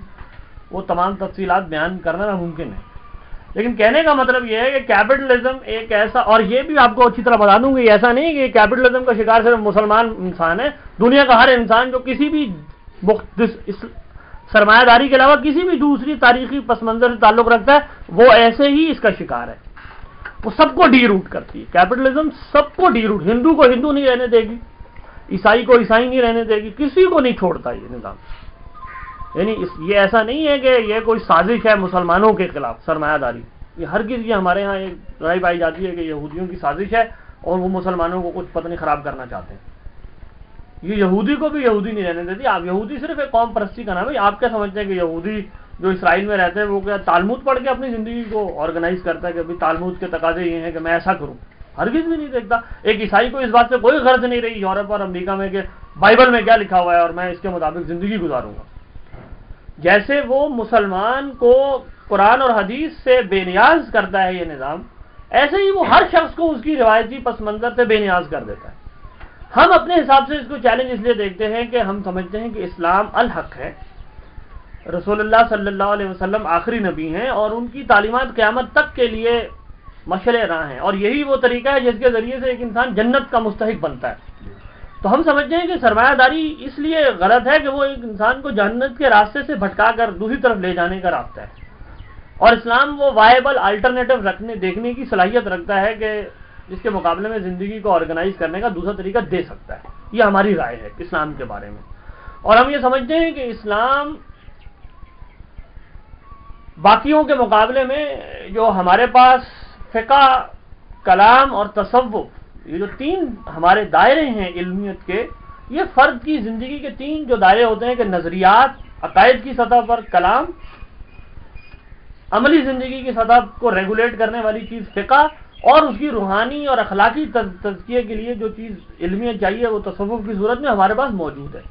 Speaker 1: وہ تمام تفصیلات بیان کرنا ناممکن ہے۔ لیکن کہنے کا مطلب یہ ہے کہ کیپٹلزم ایک ایسا، اور یہ بھی آپ کو اچھی طرح بتا دوں گی ایسا نہیں کہ کیپٹلزم کا شکار صرف مسلمان انسان ہے، دنیا کا ہر انسان جو کسی بھی سرمایہ داری کے علاوہ کسی بھی دوسری تاریخی پس منظر سے تعلق رکھتا ہے، وہ ایسے ہی اس کا شکار ہے۔ وہ سب کو ڈی روٹ کرتی ہے۔ کیپٹلزم سب کو ڈی روٹ، ہندو کو ہندو نہیں رہنے دے گی، عیسائی کو عیسائی نہیں رہنے دے گی، کسی کو نہیں چھوڑتا یہ نظام۔ یعنی یہ ایسا نہیں ہے کہ یہ کوئی سازش ہے مسلمانوں کے خلاف سرمایہ داری۔ یہ ہر کسی کی ہمارے یہاں ایک رائے پائی جاتی ہے کہ یہودیوں کی سازش ہے اور وہ مسلمانوں کو کچھ پتہ نہیں خراب کرنا چاہتے ہیں۔ یہ یہودی کو بھی یہودی نہیں رہنے دیتی۔ آپ یہودی صرف ایک قوم پرستی کا نام ہے۔ آپ کیا سمجھتے ہیں کہ یہودی جو اسرائیل میں رہتے ہیں، وہ کیا تالمود پڑھ کے اپنی زندگی کو آرگنائز کرتا ہے کہ ابھی تالمود کے تقاضے یہ ہیں کہ میں ایسا کروں؟ ہرگز بھی نہیں دیکھتا۔ ایک عیسائی کو اس بات سے کوئی غرض نہیں رہی، یورپ اور امریکہ میں کہ بائبل میں کیا لکھا ہوا ہے اور میں اس کے مطابق زندگی گزاروں گا۔ جیسے وہ مسلمان کو قرآن اور حدیث سے بے نیاز کرتا ہے یہ نظام، ایسے ہی وہ ہر شخص کو اس کی روایتی پس منظر سے بے نیاز کر دیتا ہے۔ ہم اپنے حساب سے اس کو چیلنج اس لیے دیکھتے ہیں کہ ہم سمجھتے ہیں کہ اسلام الحق ہے۔ رسول اللہ صلی اللہ علیہ وسلم آخری نبی ہیں اور ان کی تعلیمات قیامت تک کے لیے مشل راہ ہیں۔ اور یہی وہ طریقہ ہے جس کے ذریعے سے ایک انسان جنت کا مستحق بنتا ہے۔ تو ہم سمجھتے ہیں کہ سرمایہ داری اس لیے غلط ہے کہ وہ ایک انسان کو جنت کے راستے سے بھٹکا کر دوسری طرف لے جانے کا راستہ ہے۔ اور اسلام وہ وائبل الٹرنیٹو رکھنے دیکھنے کی صلاحیت رکھتا ہے کہ جس کے مقابلے میں زندگی کو آرگنائز کرنے کا دوسرا طریقہ دے سکتا ہے۔ یہ ہماری رائے ہے اسلام کے بارے میں۔ اور ہم یہ سمجھتے ہیں کہ اسلام باقیوں کے مقابلے میں جو ہمارے پاس فقہ، کلام اور تصوف، یہ جو تین ہمارے دائرے ہیں علمیت کے، یہ فرد کی زندگی کے تین جو دائرے ہوتے ہیں کہ نظریات، عقائد کی سطح پر، کلام، عملی زندگی کی سطح کو ریگولیٹ کرنے والی چیز فقہ اور اس کی روحانی اور اخلاقی تزکیے کے لیے جو چیز علمیت چاہیے، وہ تصوف کی صورت میں ہمارے پاس موجود ہے۔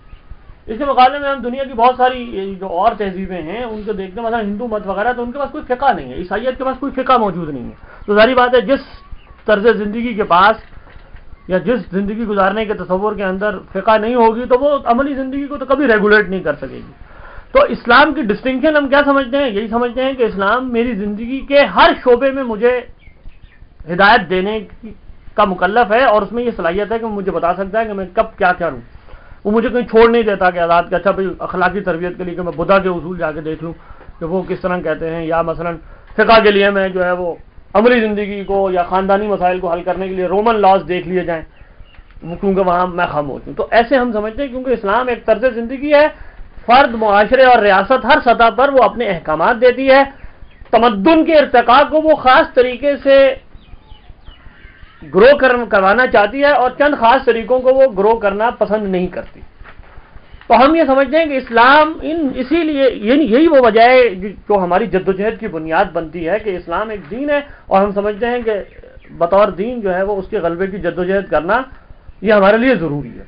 Speaker 1: اس کے مقابلے میں ہم دنیا کی بہت ساری جو اور تہذیبیں ہیں، ان کو دیکھتے ہیں، مثلا ہندو مت وغیرہ، تو ان کے پاس کوئی فقہ نہیں ہے۔ عیسائیت کے پاس کوئی فقہ موجود نہیں ہے۔ تو ظاہری بات ہے، جس طرز زندگی کے پاس یا جس زندگی گزارنے کے تصور کے اندر فقہ نہیں ہوگی، تو وہ عملی زندگی کو تو کبھی ریگولیٹ نہیں کر سکے گی۔ تو اسلام کی ڈسٹنکشن ہم کیا سمجھتے ہیں؟ یہی سمجھتے ہیں کہ اسلام میری زندگی کے ہر شعبے میں مجھے ہدایت دینے کا مکلف ہے اور اس میں یہ صلاحیت ہے کہ مجھے بتا سکتا ہے کہ میں کب کیا کروں۔ وہ مجھے کہیں چھوڑ نہیں دیتا کہ آزاد کہ اچھا بھائی اخلاقی تربیت کے لیے کہ میں بدھا کے اصول جا کے دیکھ لوں کہ وہ کس طرح کہتے ہیں یا مثلا فقہ کے لیے میں جو ہے وہ عملی زندگی کو یا خاندانی مسائل کو حل کرنے کے لیے رومن لاز دیکھ لیے جائیں۔ کیونکہ وہاں میں خاموش ہوں۔ تو ایسے ہم سمجھتے ہیں کیونکہ اسلام ایک طرز زندگی ہے، فرد، معاشرے اور ریاست ہر سطح پر وہ اپنے احکامات دیتی ہے۔ تمدن کے ارتقاء کو وہ خاص طریقے سے گرو کروانا چاہتی ہے اور چند خاص طریقوں کو وہ گرو کرنا پسند نہیں کرتی۔ تو ہم یہ سمجھتے ہیں کہ اسلام ان اسی لیے یعنی یہی وہ وجہ ہے جو ہماری جدوجہد کی بنیاد بنتی ہے کہ اسلام ایک دین ہے اور ہم سمجھتے ہیں کہ بطور دین جو ہے وہ اس کے غلبے کی جدوجہد کرنا یہ ہمارے لیے ضروری ہے۔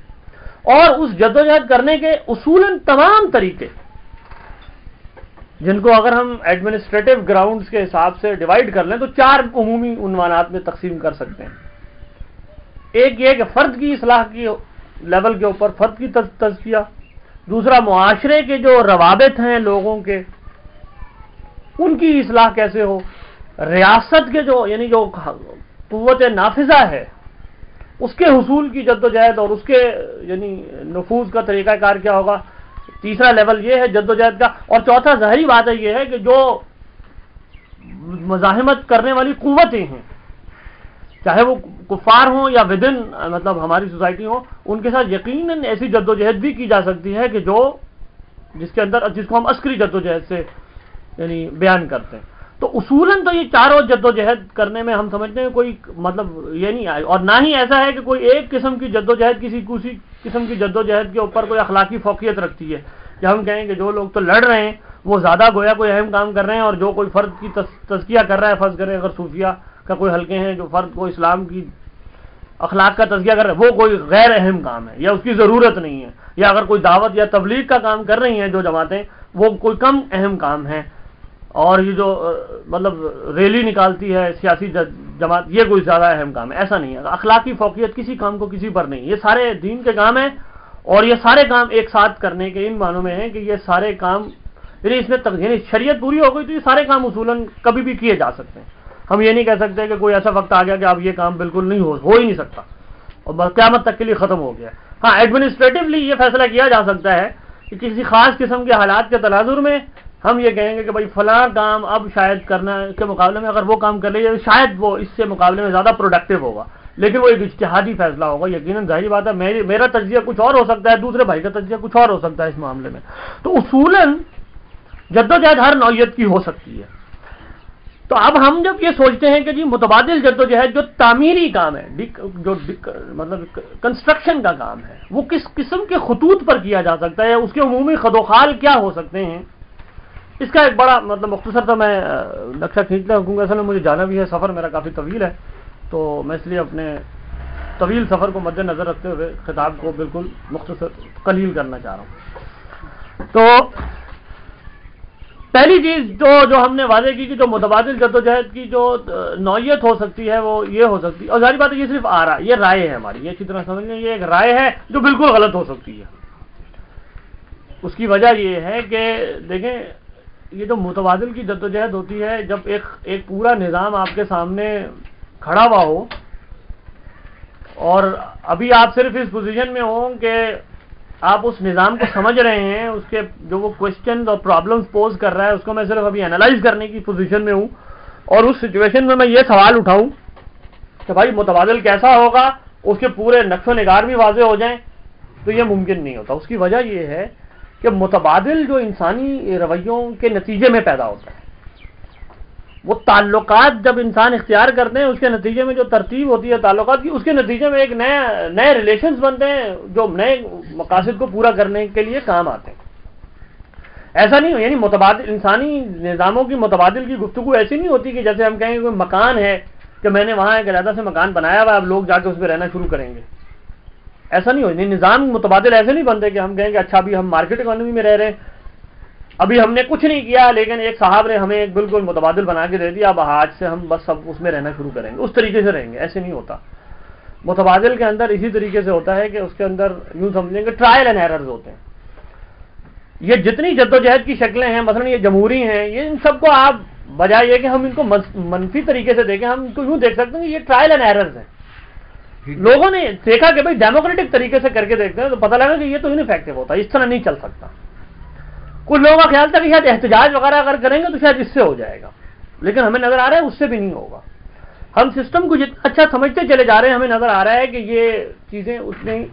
Speaker 1: اور اس جدوجہد کرنے کے اصول تمام طریقے جن کو اگر ہم ایڈمنسٹریٹو گراؤنڈز کے حساب سے ڈیوائڈ کر لیں تو چار عمومی عنوانات میں تقسیم کر سکتے ہیں۔ ایک یہ کہ فرد کی اصلاح کی لیول کے اوپر فرد کی تجزیہ دوسرا، معاشرے کے جو روابط ہیں لوگوں کے، ان کی اصلاح کیسے ہو؟ ریاست کے جو یعنی جو قوت نافذہ ہے، اس کے حصول کی جدوجہد اور اس کے یعنی نفوذ کا طریقہ کار کیا ہوگا؟ تیسرا لیول یہ ہے جدوجہد کا۔ اور چوتھا ظاہری بات ہے یہ ہے کہ جو مزاحمت کرنے والی قوتیں ہیں، چاہے وہ کفار ہوں یا ودن مطلب ہماری سوسائٹی ہو ان کے ساتھ یقیناً ایسی جدوجہد بھی کی جا سکتی ہے کہ جو، جس کے اندر، جس کو ہم عسکری جدوجہد سے یعنی بیان کرتے ہیں۔ تو اصولاً تو یہ چاروں جدوجہد کرنے میں ہم سمجھتے ہیں کوئی مطلب یہ نہیں آئے اور نہ ہی ایسا ہے کہ کوئی ایک قسم کی جدوجہد کسی کسی قسم کی جدوجہد کے اوپر کوئی اخلاقی فوقیت رکھتی ہے۔ کہ ہم کہیں کہ جو لوگ تو لڑ رہے ہیں، وہ زیادہ گویا کوئی اہم کام کر رہے ہیں اور جو کوئی فرد کی تزکیہ کر رہا ہے، فرض کریں اگر صوفیہ کا کوئی حلقے ہیں جو فرد کو اسلام کی اخلاق کا تجزیہ کر رہے ہیں، وہ کوئی غیر اہم کام ہے یا اس کی ضرورت نہیں ہے۔ یا اگر کوئی دعوت یا تبلیغ کا کام کر رہی ہیں جو جماعتیں، وہ کوئی کم اہم کام ہے اور یہ جو مطلب ریلی نکالتی ہے، سیاسی جماعت، یہ کوئی زیادہ اہم کام ہے، ایسا نہیں ہے۔ اخلاقی فوقیت کسی کام کو کسی پر نہیں، یہ سارے دین کے کام ہیں اور یہ سارے کام ایک ساتھ کرنے کے ان معنوں میں ہیں کہ یہ سارے کام یعنی اس میں یعنی شریعت پوری ہو گئی تو یہ سارے کام اصولاً کبھی بھی کیے جا سکتے ہیں۔ ہم یہ نہیں کہہ سکتے کہ کوئی ایسا وقت آ گیا کہ اب یہ کام بالکل نہیں ہو ہو ہی نہیں سکتا۔ اور قیامت تک کے لیے ختم ہو گیا۔ ہاں ایڈمنسٹریٹولی یہ فیصلہ کیا جا سکتا ہے کہ کسی خاص قسم کے حالات کے تناظر میں ہم یہ کہیں گے کہ بھائی فلاں کام اب شاید کرنا کے مقابلے میں اگر وہ کام کر لیجیے شاید وہ اس سے مقابلے میں زیادہ پروڈکٹیو ہوگا۔ لیکن وہ ایک اشتہادی فیصلہ ہوگا، یقیناً ظاہری بات ہے میرا تجزیہ کچھ اور ہو سکتا ہے، دوسرے بھائی کا تجزیہ کچھ اور ہو سکتا ہے اس معاملے میں۔ تو اصولاً جدوجہد ہر نوعیت کی ہو سکتی ہے۔ تو اب ہم جب یہ سوچتے ہیں کہ جی متبادل جدوجہد جو تعمیری کام ہے جو مطلب کنسٹرکشن کا کام ہے، وہ کس قسم کے خطوط پر کیا جا سکتا ہے؟ اس کے عمومی خدوخال کیا ہو سکتے ہیں؟ اس کا ایک بڑا مطلب مختصر تو میں نقشہ کھینچنا رکھوں گا۔ اصل میں مجھے جانا بھی ہے، سفر میرا کافی طویل ہے۔ تو میں اس لیے اپنے طویل سفر کو مد نظر رکھتے ہوئے خطاب کو بالکل مختصر قلیل کرنا چاہ رہا ہوں۔ تو پہلی چیز جو جو ہم نے واضح کی کہ جو متبادل جدوجہد کی جو نوعیت ہو سکتی ہے، وہ یہ ہو سکتی۔ ہے اور ظاہری بات ہے، یہ صرف آ رہا ہے، یہ رائے ہے ہماری۔ یہ اچھی طرح سمجھ لیں، یہ ایک رائے ہے جو بالکل غلط ہو سکتی ہے۔ اس کی وجہ یہ ہے کہ دیکھیں یہ جو متبادل کی جدوجہد ہوتی ہے، جب ایک ایک پورا نظام آپ کے سامنے کھڑا ہوا ہو، اور ابھی آپ صرف اس پوزیشن میں ہوں کہ آپ اس نظام کو سمجھ رہے ہیں، اس کے جو وہ کوشچن اور پرابلمس پوز کر رہا ہے، اس کو میں صرف ابھی اینالائز کرنے کی پوزیشن میں ہوں۔ اور اس سچویشن میں میں یہ سوال اٹھاؤں کہ بھائی متبادل کیسا ہوگا؟ اس کے پورے نقش و نگار بھی واضح ہو جائیں تو یہ ممکن نہیں ہوتا۔ اس کی وجہ یہ ہے کہ متبادل جو انسانی رویوں کے نتیجے میں پیدا ہوتا ہے۔ وہ تعلقات جب انسان اختیار کرتے ہیں، اس کے نتیجے میں جو ترتیب ہوتی ہے تعلقات کی، اس کے نتیجے میں ایک نئے نئے ریلیشنز بنتے ہیں، جو نئے مقاصد کو پورا کرنے کے لیے کام آتے ہیں۔ ایسا نہیں یعنی متبادل، انسانی نظاموں کی متبادل کی گفتگو ایسی نہیں ہوتی کہ جیسے ہم کہیں گے کوئی مکان ہے کہ میں نے وہاں ایک علیحدہ سے مکان بنایا ہوا اب لوگ جا کے اس پہ رہنا شروع کریں گے۔ ایسا نہیں ہو یعنی نظام متبادل ایسے نہیں بنتے کہ ہم کہیں گے اچھا ابھی ہم مارکیٹ اکانومی میں رہ رہے ہیں۔ ابھی ہم نے کچھ نہیں کیا، لیکن ایک صاحب نے ہمیں ایک بالکل متبادل بنا کے دے دیا۔ اب آج سے ہم بس سب اس میں رہنا شروع کریں گے، اس طریقے سے رہیں گے، ایسے نہیں ہوتا۔ متبادل کے اندر اسی طریقے سے ہوتا ہے کہ اس کے اندر یوں سمجھیں گے ٹرائل اینڈ ایررز ہوتے ہیں۔ یہ جتنی جدوجہد کی شکلیں ہیں، مثلا یہ جمہوری ہیں، یہ ان سب کو آپ بجائے یہ کہ ہم ان کو منفی طریقے سے دیکھیں، ہم ان کو یوں دیکھ سکتے ہیں کہ یہ ٹرائل اینڈ ایررز ہیں۔ لوگوں نے دیکھا کہ بھائی ڈیموکریٹک طریقے سے کر کے دیکھتے ہیں تو پتہ لگا کہ یہ تو انفیکٹو ہوتا ہے، اس طرح نہیں چل سکتا۔ کچھ لوگوں کا خیال تھا کہ شاید احتجاج وغیرہ اگر کریں گے تو شاید اس سے ہو جائے گا۔ لیکن ہمیں نظر آ رہا ہے اس سے بھی نہیں ہوگا۔ ہم سسٹم کو جتنا اچھا سمجھتے چلے جا رہے ہیں، ہمیں نظر آ رہا ہے کہ یہ چیزیں اتنی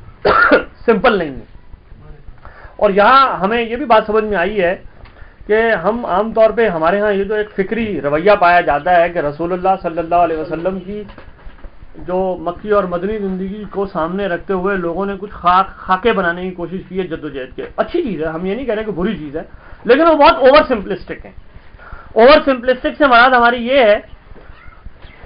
Speaker 1: سمپل نہیں ہیں۔ اور یہاں ہمیں یہ بھی بات سمجھ میں آئی ہے کہ ہم عام طور پہ ہمارے ہاں یہ جو ایک فکری رویہ پایا جاتا ہے کہ رسول اللہ صلی اللہ علیہ وسلم کی جو مکی اور مدنی زندگی کو سامنے رکھتے ہوئے لوگوں نے کچھ خاک خاکے بنانے کی کوشش کی ہے جدوجہد کے۔ اچھی چیز ہے، ہم یہ نہیں کہہ رہے کہ بری چیز ہے، لیکن وہ بہت اوور سمپلسٹک ہے اوور سمپلسٹک سے مراد ہماری یہ ہے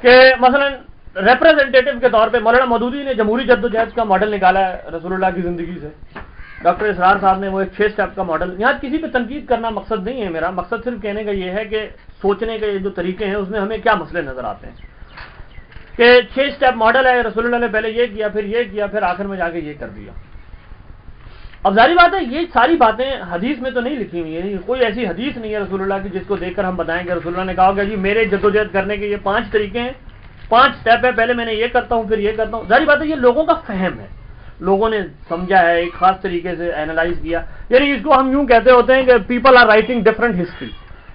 Speaker 1: کہ مثلا ریپرزینٹیو کے طور پہ مولانا مودودی نے جمہوری جدوجہد کا ماڈل نکالا ہے رسول اللہ کی زندگی سے۔ ڈاکٹر اسرار صاحب نے وہ ایک چھ اسٹیپ کا ماڈل یہاں کسی پہ تنقید کرنا مقصد نہیں ہے میرا، مقصد صرف کہنے کا یہ ہے کہ سوچنے کے جو طریقے ہیں، اس میں ہمیں کیا مسئلے نظر آتے ہیں؟ کہ چھ اسٹیپ ماڈل ہے، رسول اللہ نے پہلے یہ کیا، پھر یہ کیا، پھر آخر میں جا کے یہ کر دیا۔ اب ظاہری بات ہے، یہ ساری باتیں حدیث میں تو نہیں لکھی ہوئی یعنی کوئی ایسی حدیث نہیں ہے رسول اللہ کی جس کو دیکھ کر ہم بتائیں گے رسول اللہ نے کہا کہ جی میرے جدوجہد کرنے کے یہ پانچ طریقے ہیں۔ پانچ اسٹیپ ہے پہلے میں نے یہ کرتا ہوں، پھر یہ کرتا ہوں۔ ظاہری بات ہے، یہ لوگوں کا فہم ہے۔ لوگوں نے سمجھا ہے، ایک خاص طریقے سے اینالائز کیا۔ یعنی اس کو ہم یوں کہتے ہوتے ہیں کہ people are writing different history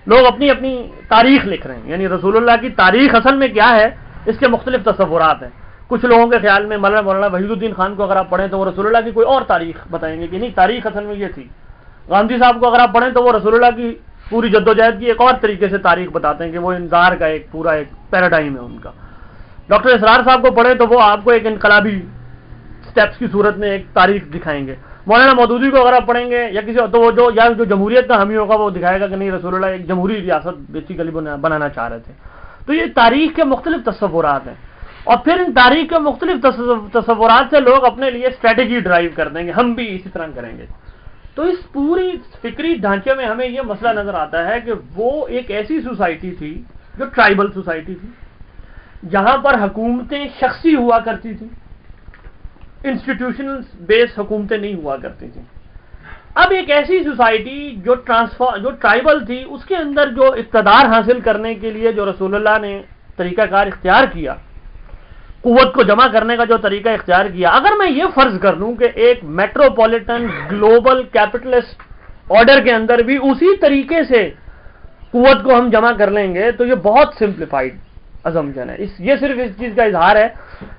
Speaker 1: لوگ اپنی اپنی تاریخ لکھ رہے ہیں۔ یعنی رسول اللہ کی تاریخ اصل میں کیا ہے؟ اس کے مختلف تصورات ہیں۔ کچھ لوگوں کے خیال میں مولانا مولانا وحید الدین خان کو اگر آپ پڑھیں تو وہ رسول اللہ کی کوئی اور تاریخ بتائیں گے کہ نہیں، تاریخ اصل میں یہ تھی۔ گاندھی صاحب کو اگر آپ پڑھیں تو وہ رسول اللہ کی پوری جدوجہد کی ایک اور طریقے سے تاریخ بتاتے ہیں کہ وہ انتظار کا ایک پورا ایک پیراڈائم ہے ان کا۔ ڈاکٹر اسرار صاحب کو پڑھیں تو وہ آپ کو ایک انقلابی سٹیپس کی صورت میں ایک تاریخ دکھائیں گے۔ مولانا مودودی کو اگر آپ پڑھیں گے یا کسی تو وہ جو یا جو جمہوریت کا حامی ہوگا وہ دکھائے گا کہ نہیں، رسول اللہ ایک جمہوری ریاست بیسیکلی بنانا چاہ رہے تھے۔ تو یہ تاریخ کے مختلف تصورات ہیں۔ اور پھر ان تاریخ کے مختلف تصورات سے لوگ اپنے لیے اسٹریٹجی ڈرائیو کر دیں گے۔ ہم بھی اسی طرح کریں گے۔ تو اس پوری فکری ڈھانچے میں ہمیں یہ مسئلہ نظر آتا ہے کہ وہ ایک ایسی سوسائٹی تھی جو ٹرائبل سوسائٹی تھی، جہاں پر حکومتیں شخصی ہوا کرتی تھیں۔ انسٹیٹیوشنل بیس حکومتیں نہیں ہوا کرتی تھیں۔ اب ایک ایسی سوسائٹی جو ٹرانسفار جو ٹرائبل تھی، اس کے اندر جو اقتدار حاصل کرنے کے لیے جو رسول اللہ نے طریقہ کار اختیار کیا، قوت کو جمع کرنے کا جو طریقہ اختیار کیا، اگر میں یہ فرض کر لوں کہ ایک میٹروپولیٹن گلوبل کیپٹلسٹ آرڈر کے اندر بھی اسی طریقے سے قوت کو ہم جمع کر لیں گے، تو یہ بہت سمپلیفائڈ ازمپشن ہے۔ اس یہ صرف اس چیز کا اظہار ہے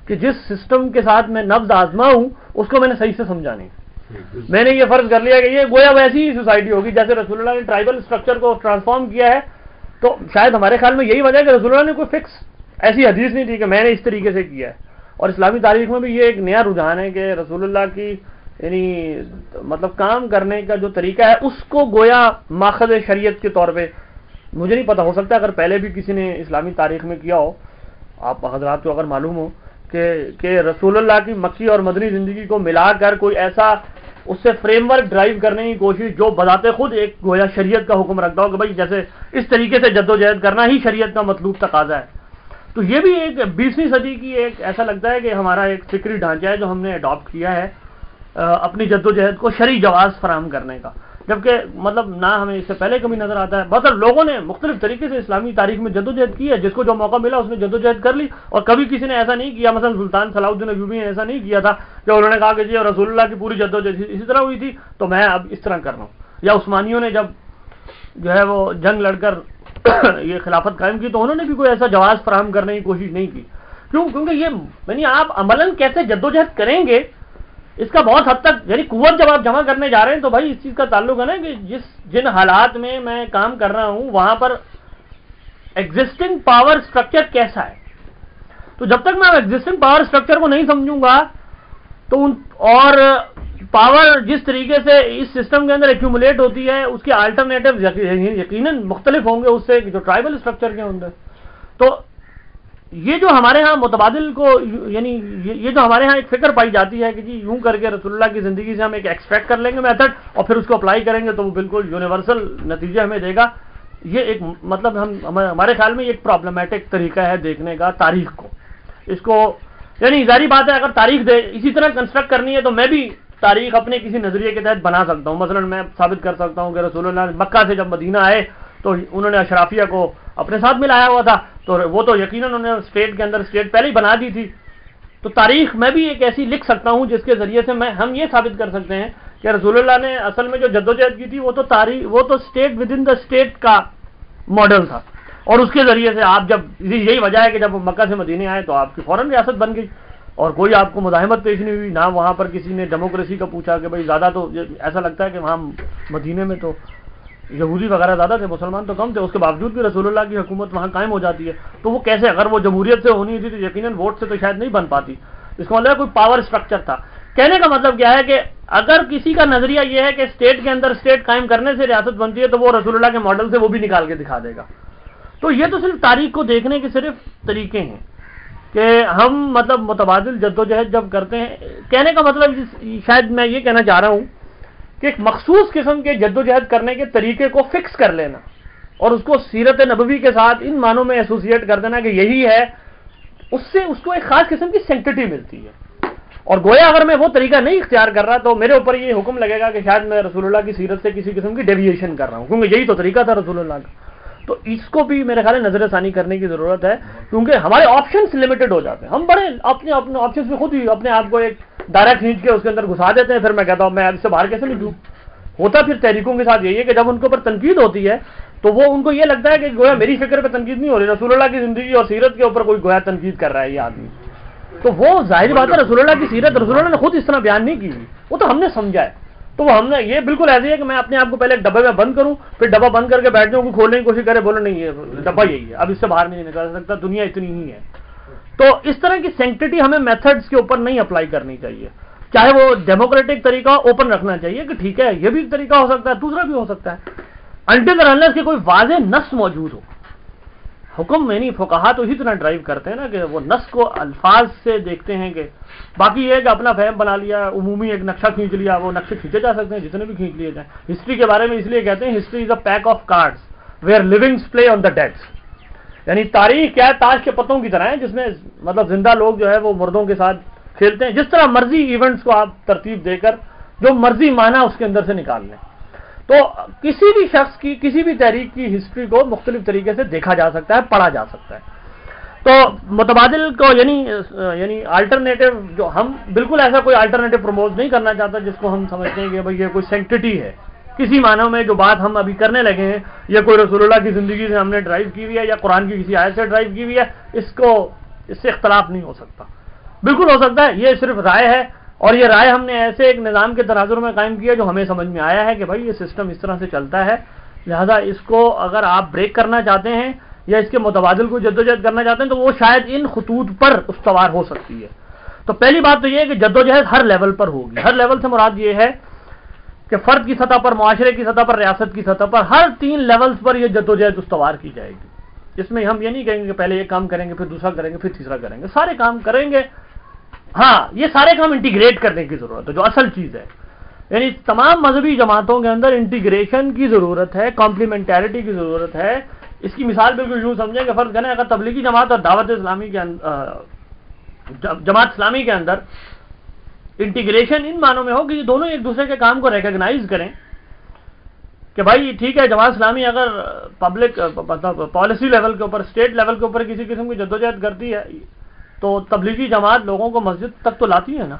Speaker 1: کہ جس سسٹم کے ساتھ میں نبز آزما ہوں، اس کو میں نے صحیح سے سمجھا نہیں۔ میں نے یہ فرض کر لیا کہ یہ گویا ویسی ہی سوسائٹی ہوگی، جیسے رسول اللہ نے ٹرائبل اسٹرکچر کو ٹرانسفارم کیا ہے، تو شاید ہمارے خیال میں یہی وجہ ہے کہ رسول اللہ نے کوئی فکس ایسی حدیث نہیں تھی کہ میں نے اس طریقے سے کیا ہے۔ اور اسلامی تاریخ میں بھی یہ ایک نیا رجحان ہے کہ رسول اللہ کی یعنی مطلب کام کرنے کا جو طریقہ ہے، اس کو گویا ماخذ شریعت کے طور پہ مجھے نہیں پتا ہو سکتا اگر پہلے بھی کسی نے اسلامی تاریخ میں کیا ہو، آپ حضرات کو اگر معلوم ہو کہ کہ رسول اللہ کی مکی اور مدنی زندگی کو ملا کر کوئی ایسا اس سے فریم ورک ڈرائیو کرنے کی کوشش جو بذات خود ایک گویا شریعت کا حکم رکھتا ہو کہ بھائی جیسے اس طریقے سے جد و جہد کرنا ہی شریعت کا مطلوب تقاضا ہے۔ تو یہ بھی ایک بیسویں صدی کی ایک ایسا لگتا ہے کہ ہمارا ایک فکری ڈھانچہ ہے جو ہم نے اڈاپٹ کیا ہے اپنی جد و جہد کو شرعی جواز فراہم کرنے کا۔ جبکہ مطلب نہ ہمیں اس سے پہلے کمی نظر آتا ہے۔ بہت لوگوں نے مختلف طریقے سے اسلامی تاریخ میں جدوجہد کی ہے، جس کو جو موقع ملا اس نے جدوجہد کر لی اور کبھی کسی نے ایسا نہیں کیا۔ مثلا سلطان صلاح الدین ایوبی نے ایسا نہیں کیا تھا کہ انہوں نے کہا کہ جی رسول اللہ کی پوری جدوجہد اسی طرح ہوئی تھی، تو میں اب اس طرح کر رہا ہوں۔ یا عثمانیوں نے جب جو ہے وہ جنگ لڑ کر یہ خلافت قائم کی، تو انہوں نے بھی کوئی ایسا جواز فراہم کرنے کی کوشش نہیں کی۔ کیوں؟ کیونکہ یہ یعنی آپ عمل کیسے جدوجہد کریں گے اس کا بہت حد تک یعنی قوت جب آپ جمع کرنے جا رہے ہیں تو بھائی اس چیز کا تعلق ہے نا کہ جس جن حالات میں میں کام کر رہا ہوں، وہاں پر ایگزٹنگ پاور اسٹرکچر کیسا ہے؟ تو جب تک میں ایگزٹنگ پاور اسٹرکچر کو نہیں سمجھوں گا، تو ان اور پاور جس طریقے سے اس سسٹم کے اندر ایکومولیٹ ہوتی ہے، اس کے آلٹرنیٹو یقیناً مختلف ہوں گے اس سے، جو ٹرائبل اسٹرکچر کے اندر۔ تو یہ جو ہمارے ہاں متبادل کو یعنی یہ جو ہمارے ہاں ایک فکر پائی جاتی ہے کہ جی یوں کر کے رسول اللہ کی زندگی سے ہم ایک ایکسپیکٹ کر لیں گے میتھڈ اور پھر اس کو اپلائی کریں گے تو وہ بالکل یونیورسل نتیجے ہمیں دے گا۔ یہ ایک مطلب ہم ہمارے خیال میں ایک پرابلمٹک طریقہ ہے دیکھنے کا تاریخ کو۔ اس کو یعنی ظاہری بات ہے اگر تاریخ دے، اسی طرح کنسٹرکٹ کرنی ہے تو میں بھی تاریخ اپنے کسی نظریے کے تحت بنا سکتا ہوں۔ مثلا میں ثابت کر سکتا ہوں کہ رسول اللہ مکہ سے جب مدینہ آئے تو انہوں نے اشرافیہ کو اپنے ساتھ ملایا ہوا تھا۔ تو وہ تو یقیناً انہوں نے اسٹیٹ کے اندر اسٹیٹ پہلے ہی بنا دی تھی۔ تو تاریخ میں بھی ایک ایسی لکھ سکتا ہوں جس کے ذریعے سے میں ہم یہ ثابت کر سکتے ہیں کہ رسول اللہ نے اصل میں جو جدوجہد کی تھی وہ تو تاریخ وہ تو state within the state کا ماڈل تھا۔ اور اس کے ذریعے سے آپ جب یہی وجہ ہے کہ جب مکہ سے مدینے آئے تو آپ کی فوراً ریاست بن گئی۔ اور کوئی آپ کو مزاحمت پیش نہیں ہوئی، نہ وہاں پر کسی نے ڈیموکریسی کا پوچھا کہ بھائی زیادہ تو ایسا لگتا ہے کہ وہاں مدینے میں تو یہودی وغیرہ زیادہ تھے، مسلمان تو کم تھے، اس کے باوجود بھی رسول اللہ کی حکومت وہاں قائم ہو جاتی ہے۔ تو وہ کیسے، اگر وہ جمہوریت سے ہونی تھی تو یقیناً ووٹ سے تو شاید نہیں بن پاتی۔ اس کا مطلب کوئی پاور اسٹرکچر تھا۔ کہنے کا مطلب کیا ہے کہ اگر کسی کا نظریہ یہ ہے کہ اسٹیٹ کے اندر اسٹیٹ قائم کرنے سے ریاست بنتی ہے تو وہ رسول اللہ کے ماڈل سے وہ بھی نکال کے دکھا دے گا۔ تو یہ تو صرف تاریخ کو دیکھنے کے صرف طریقے ہیں کہ ہم مطلب متبادل جدوجہد جب کرتے ہیں، کہنے کا مطلب شاید میں یہ کہنا چاہ رہا ہوں کہ ایک مخصوص قسم کے جدوجہد کرنے کے طریقے کو فکس کر لینا اور اس کو سیرت نبوی کے ساتھ ان معنوں میں ایسوسیٹ کر دینا کہ یہی ہے، اس سے اس کو ایک خاص قسم کی سینکٹی ملتی ہے۔ اور گویا اگر میں وہ طریقہ نہیں اختیار کر رہا تو میرے اوپر یہ حکم لگے گا کہ شاید میں رسول اللہ کی سیرت سے کسی قسم کی ڈیویشن کر رہا ہوں، کیونکہ یہی تو طریقہ تھا رسول اللہ کا۔ تو اس کو بھی میرے خیال نظر ثانی کرنے کی ضرورت ہے، کیونکہ ہمارے آپشنس لمیٹڈ ہو جاتے ہیں۔ ہم بڑے اپنے اپنے آپشنس میں خود ہی اپنے آپ کو ایک دائرہ کھینچ کے اس کے اندر گھسا دیتے ہیں، پھر میں کہتا ہوں، میں اس سے باہر کیسے نہیں ہوتا پھر تحریکوں کے ساتھ یہی ہے کہ جب ان کے اوپر تنقید ہوتی ہے، تو وہ ان کو یہ لگتا ہے کہ گویا میری فکر پہ تنقید نہیں ہو رہی، رسول اللہ کی زندگی اور سیرت کے اوپر کوئی گویا تنقید کر رہا ہے یہ آدمی۔ تو وہ ظاہر بات ہے، رسول اللہ کی سیرت، رسول اللہ نے خود اس طرح بیان نہیں کی۔ وہ تو ہم نے سمجھا ہے۔ تو وہ ہم نے، یہ بالکل ایسے ہے کہ میں اپنے آپ کو پہلے ڈبے میں بند کروں، پھر ڈبا بند کر کے بیٹھ جاؤں کھولنے کی کوشش کرے، بولے نہیں، یہ ڈبا یہی ہے، اب اس سے باہر نہیں نکل سکتا، دنیا اتنی ہی ہے۔ تو اس طرح کی سینکٹیٹی ہمیں میتھڈز کے اوپر نہیں اپلائی کرنی چاہیے۔ چاہے وہ ڈیموکریٹک طریقہ اوپن رکھنا چاہیے کہ ٹھیک ہے، یہ بھی ایک طریقہ ہو سکتا ہے، دوسرا بھی ہو سکتا ہے۔ انٹل رنلس کی کوئی واضح نس موجود ہو۔ حکم یعنی فکہ تو اسی طرح ڈرائیو کرتے ہیں نا کہ وہ نس کو الفاظ سے دیکھتے ہیں کہ باقی یہ کہ اپنا فہم بنا لیا، عمومی ایک نقشہ کھینچ لیا، وہ نقشے کھینچے جا سکتے ہیں، جتنے بھی کھینچ لیے جائیں۔ ہسٹری کے بارے میں اس لیے کہتے ہیں history is a pack of cards we're long play on the dates یعنی تاریخ کیا ہے؟ تاش کے پتوں کی طرح ہے جس میں مطلب زندہ لوگ جو ہے وہ مردوں کے ساتھ کھیلتے ہیں۔ جس طرح مرضی ایونٹس کو آپ ترتیب دے کر جو مرضی مانا اس کے اندر سے نکال لیں۔ تو کسی بھی شخص کی، کسی بھی تحریک کی ہسٹری کو مختلف طریقے سے دیکھا جا سکتا ہے، پڑھا جا سکتا ہے۔ تو متبادل کو یعنی یعنی آلٹرنیٹو جو ہم، بالکل ایسا کوئی آلٹرنیٹو پروموز نہیں کرنا چاہتا، جس کو ہم سمجھتے ہیں کہ بھائی یہ کوئی سینکٹی ہے۔ کسی معنی میں جو بات ہم ابھی کرنے لگے ہیں، یا کوئی رسول اللہ کی زندگی سے ہم نے ڈرائیو کی ہوئی ہے، یا قرآن کی کسی آیت سے ڈرائیو کی ہوئی ہے، اس کو، اس سے اختلاف نہیں ہو سکتا۔ بالکل ہو سکتا ہے، یہ صرف رائے ہے۔ اور یہ رائے ہم نے ایسے ایک نظام کے تناظر میں قائم کیا جو ہمیں سمجھ میں آیا ہے کہ بھائی یہ سسٹم اس طرح سے چلتا ہے۔ لہذا اس کو اگر آپ بریک کرنا چاہتے ہیں، یا اس کے متبادل کو جدوجہد کرنا چاہتے ہیں، تو وہ شاید ان خطوط پر استوار ہو سکتی ہے۔ تو پہلی بات تو یہ ہے کہ جدوجہد ہر لیول پر ہوگی۔ ہر لیول سے مراد یہ ہے کہ فرد کی سطح پر، معاشرے کی سطح پر، ریاست کی سطح پر، ہر تین لیولز پر یہ جدوجہد استوار کی جائے گی۔ اس میں ہم یہ نہیں کہیں گے کہ پہلے ایک کام کریں گے، پھر دوسرا کریں گے، پھر تیسرا کریں گے۔ سارے کام کریں گے۔ ہاں یہ سارے کام انٹیگریٹ کرنے کی ضرورت ہے، جو اصل چیز ہے۔ یعنی تمام مذہبی جماعتوں کے اندر انٹیگریشن کی ضرورت ہے کمپلیمنٹیرٹی کی ضرورت ہے۔ اس کی مثال بالکل یوں سمجھیں کہ فرض کریں اگر تبلیغی جماعت اور دعوت اسلامی کے جماعت اسلامی کے اندر انٹیگریشن ان معنوں میں ہو کہ یہ دونوں ایک دوسرے کے کام کو ریکگنائز کریں کہ بھائی ٹھیک ہے جماعت اسلامی اگر پبلک مطلب پالیسی لیول کے اوپر اسٹیٹ لیول کے اوپر کسی قسم کی جدوجہد کرتی ہے، تو تبلیغی جماعت لوگوں کو مسجد تک تو لاتی ہے نا۔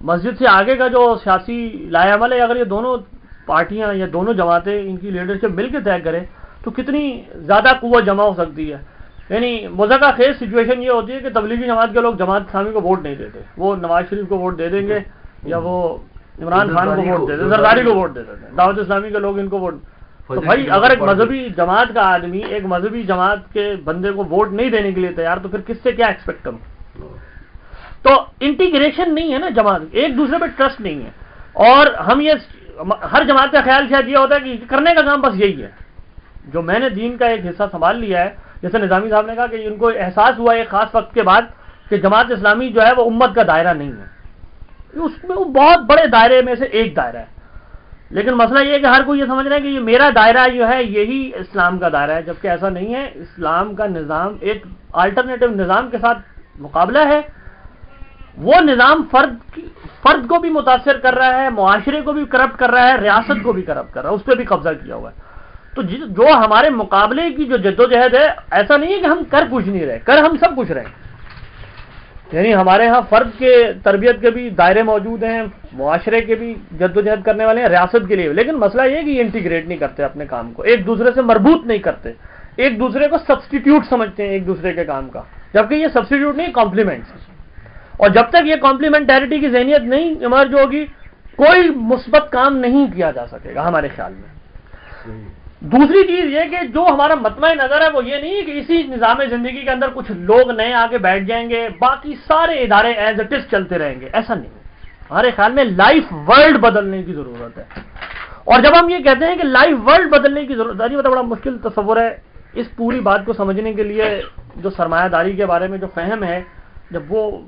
Speaker 1: مسجد سے آگے کا جو سیاسی لایا عمل ہے، اگر یہ دونوں پارٹیاں یا دونوں جماعتیں ان کی لیڈرشپ مل کے طے کریں، تو کتنی زیادہ قوت جمع ہو سکتی ہے۔ یعنی مذہقہ خیز سچویشن یہ ہوتی ہے کہ تبلیغی جماعت کے لوگ جماعت اسلامی کو ووٹ نہیں دیتے۔ وہ نواز شریف کو ووٹ دے دیں گے یا وہ عمران خان کو ووٹ دے دیں۔ زرداری کو ووٹ دے دیتے ہیں دعوت اسلامی کے لوگ ان کو ووٹ تو بھائی اگر ایک مذہبی جماعت کا آدمی ایک مذہبی جماعت کے بندے کو ووٹ نہیں دینے کے لیے تیار تو پھر کس سے کیا ایکسپیکٹ کروں؟ تو انٹیگریشن نہیں ہے نا جماعت۔ ایک دوسرے پہ ٹرسٹ نہیں ہے۔ اور ہم یہ ہر جماعت کا خیال شاید یہ ہوتا ہے کہ کرنے کا کام بس یہی ہے۔ جو میں نے دین کا ایک حصہ سنبھال لیا ہے جیسے نظامی صاحب نے کہا کہ ان کو احساس ہوا ایک خاص وقت کے بعد کہ جماعت اسلامی جو ہے وہ امت کا دائرہ نہیں ہے۔ اس میں وہ بہت بڑے دائرے میں سے ایک دائرہ ہے۔ لیکن مسئلہ یہ ہے کہ ہر کوئی یہ سمجھ رہا ہے کہ یہ میرا دائرہ جو ہے یہی اسلام کا دائرہ ہے، جبکہ ایسا نہیں ہے۔ اسلام کا نظام ایک آلٹرنیٹو نظام کے ساتھ مقابلہ ہے۔ وہ نظام فرد فرد کو بھی متاثر کر رہا ہے، معاشرے کو بھی کرپٹ کر رہا ہے، ریاست کو بھی کرپٹ کر رہا ہے، اس پہ بھی قبضہ کیا ہوا ہے۔ تو جو ہمارے مقابلے کی جو جدوجہد ہے، ایسا نہیں ہے کہ ہم کر کچھ نہیں رہے، کر ہم سب کچھ رہے۔ یعنی ہمارے ہاں فرد کے تربیت کے بھی دائرے موجود ہیں، معاشرے کے بھی جدوجہد کرنے والے ہیں، ریاست کے لیے لیکن مسئلہ یہ کہ یہ انٹیگریٹ نہیں کرتے اپنے کام کو۔ ایک دوسرے سے مربوط نہیں کرتے۔ ایک دوسرے کو سبسٹیٹیوٹ سمجھتے ہیں ایک دوسرے کے کام کا۔ جبکہ یہ سبسٹیٹیوٹ نہیں کمپلیمنٹ اور جب تک یہ کمپلیمنٹیرٹی کی ذہنیت نہیں ایمرج ہوگی، کوئی مثبت کام نہیں کیا جا سکے گا ہمارے خیال میں۔ دوسری چیز یہ کہ جو ہمارا متمع نظر ہے وہ یہ نہیں کہ اسی نظام زندگی کے اندر کچھ لوگ نئے آگے بیٹھ جائیں گے، باقی سارے ادارے ایز اٹ از چلتے رہیں گے، ایسا نہیں۔ ہمارے خیال میں لائف ورلڈ بدلنے کی ضرورت ہے۔ اور جب ہم یہ کہتے ہیں کہ لائف ورلڈ بدلنے کی ضرورت ہے بڑا مشکل تصور ہے اس پوری بات کو سمجھنے کے لیے جو سرمایہ داری کے بارے میں جو فہم ہے، جب وہ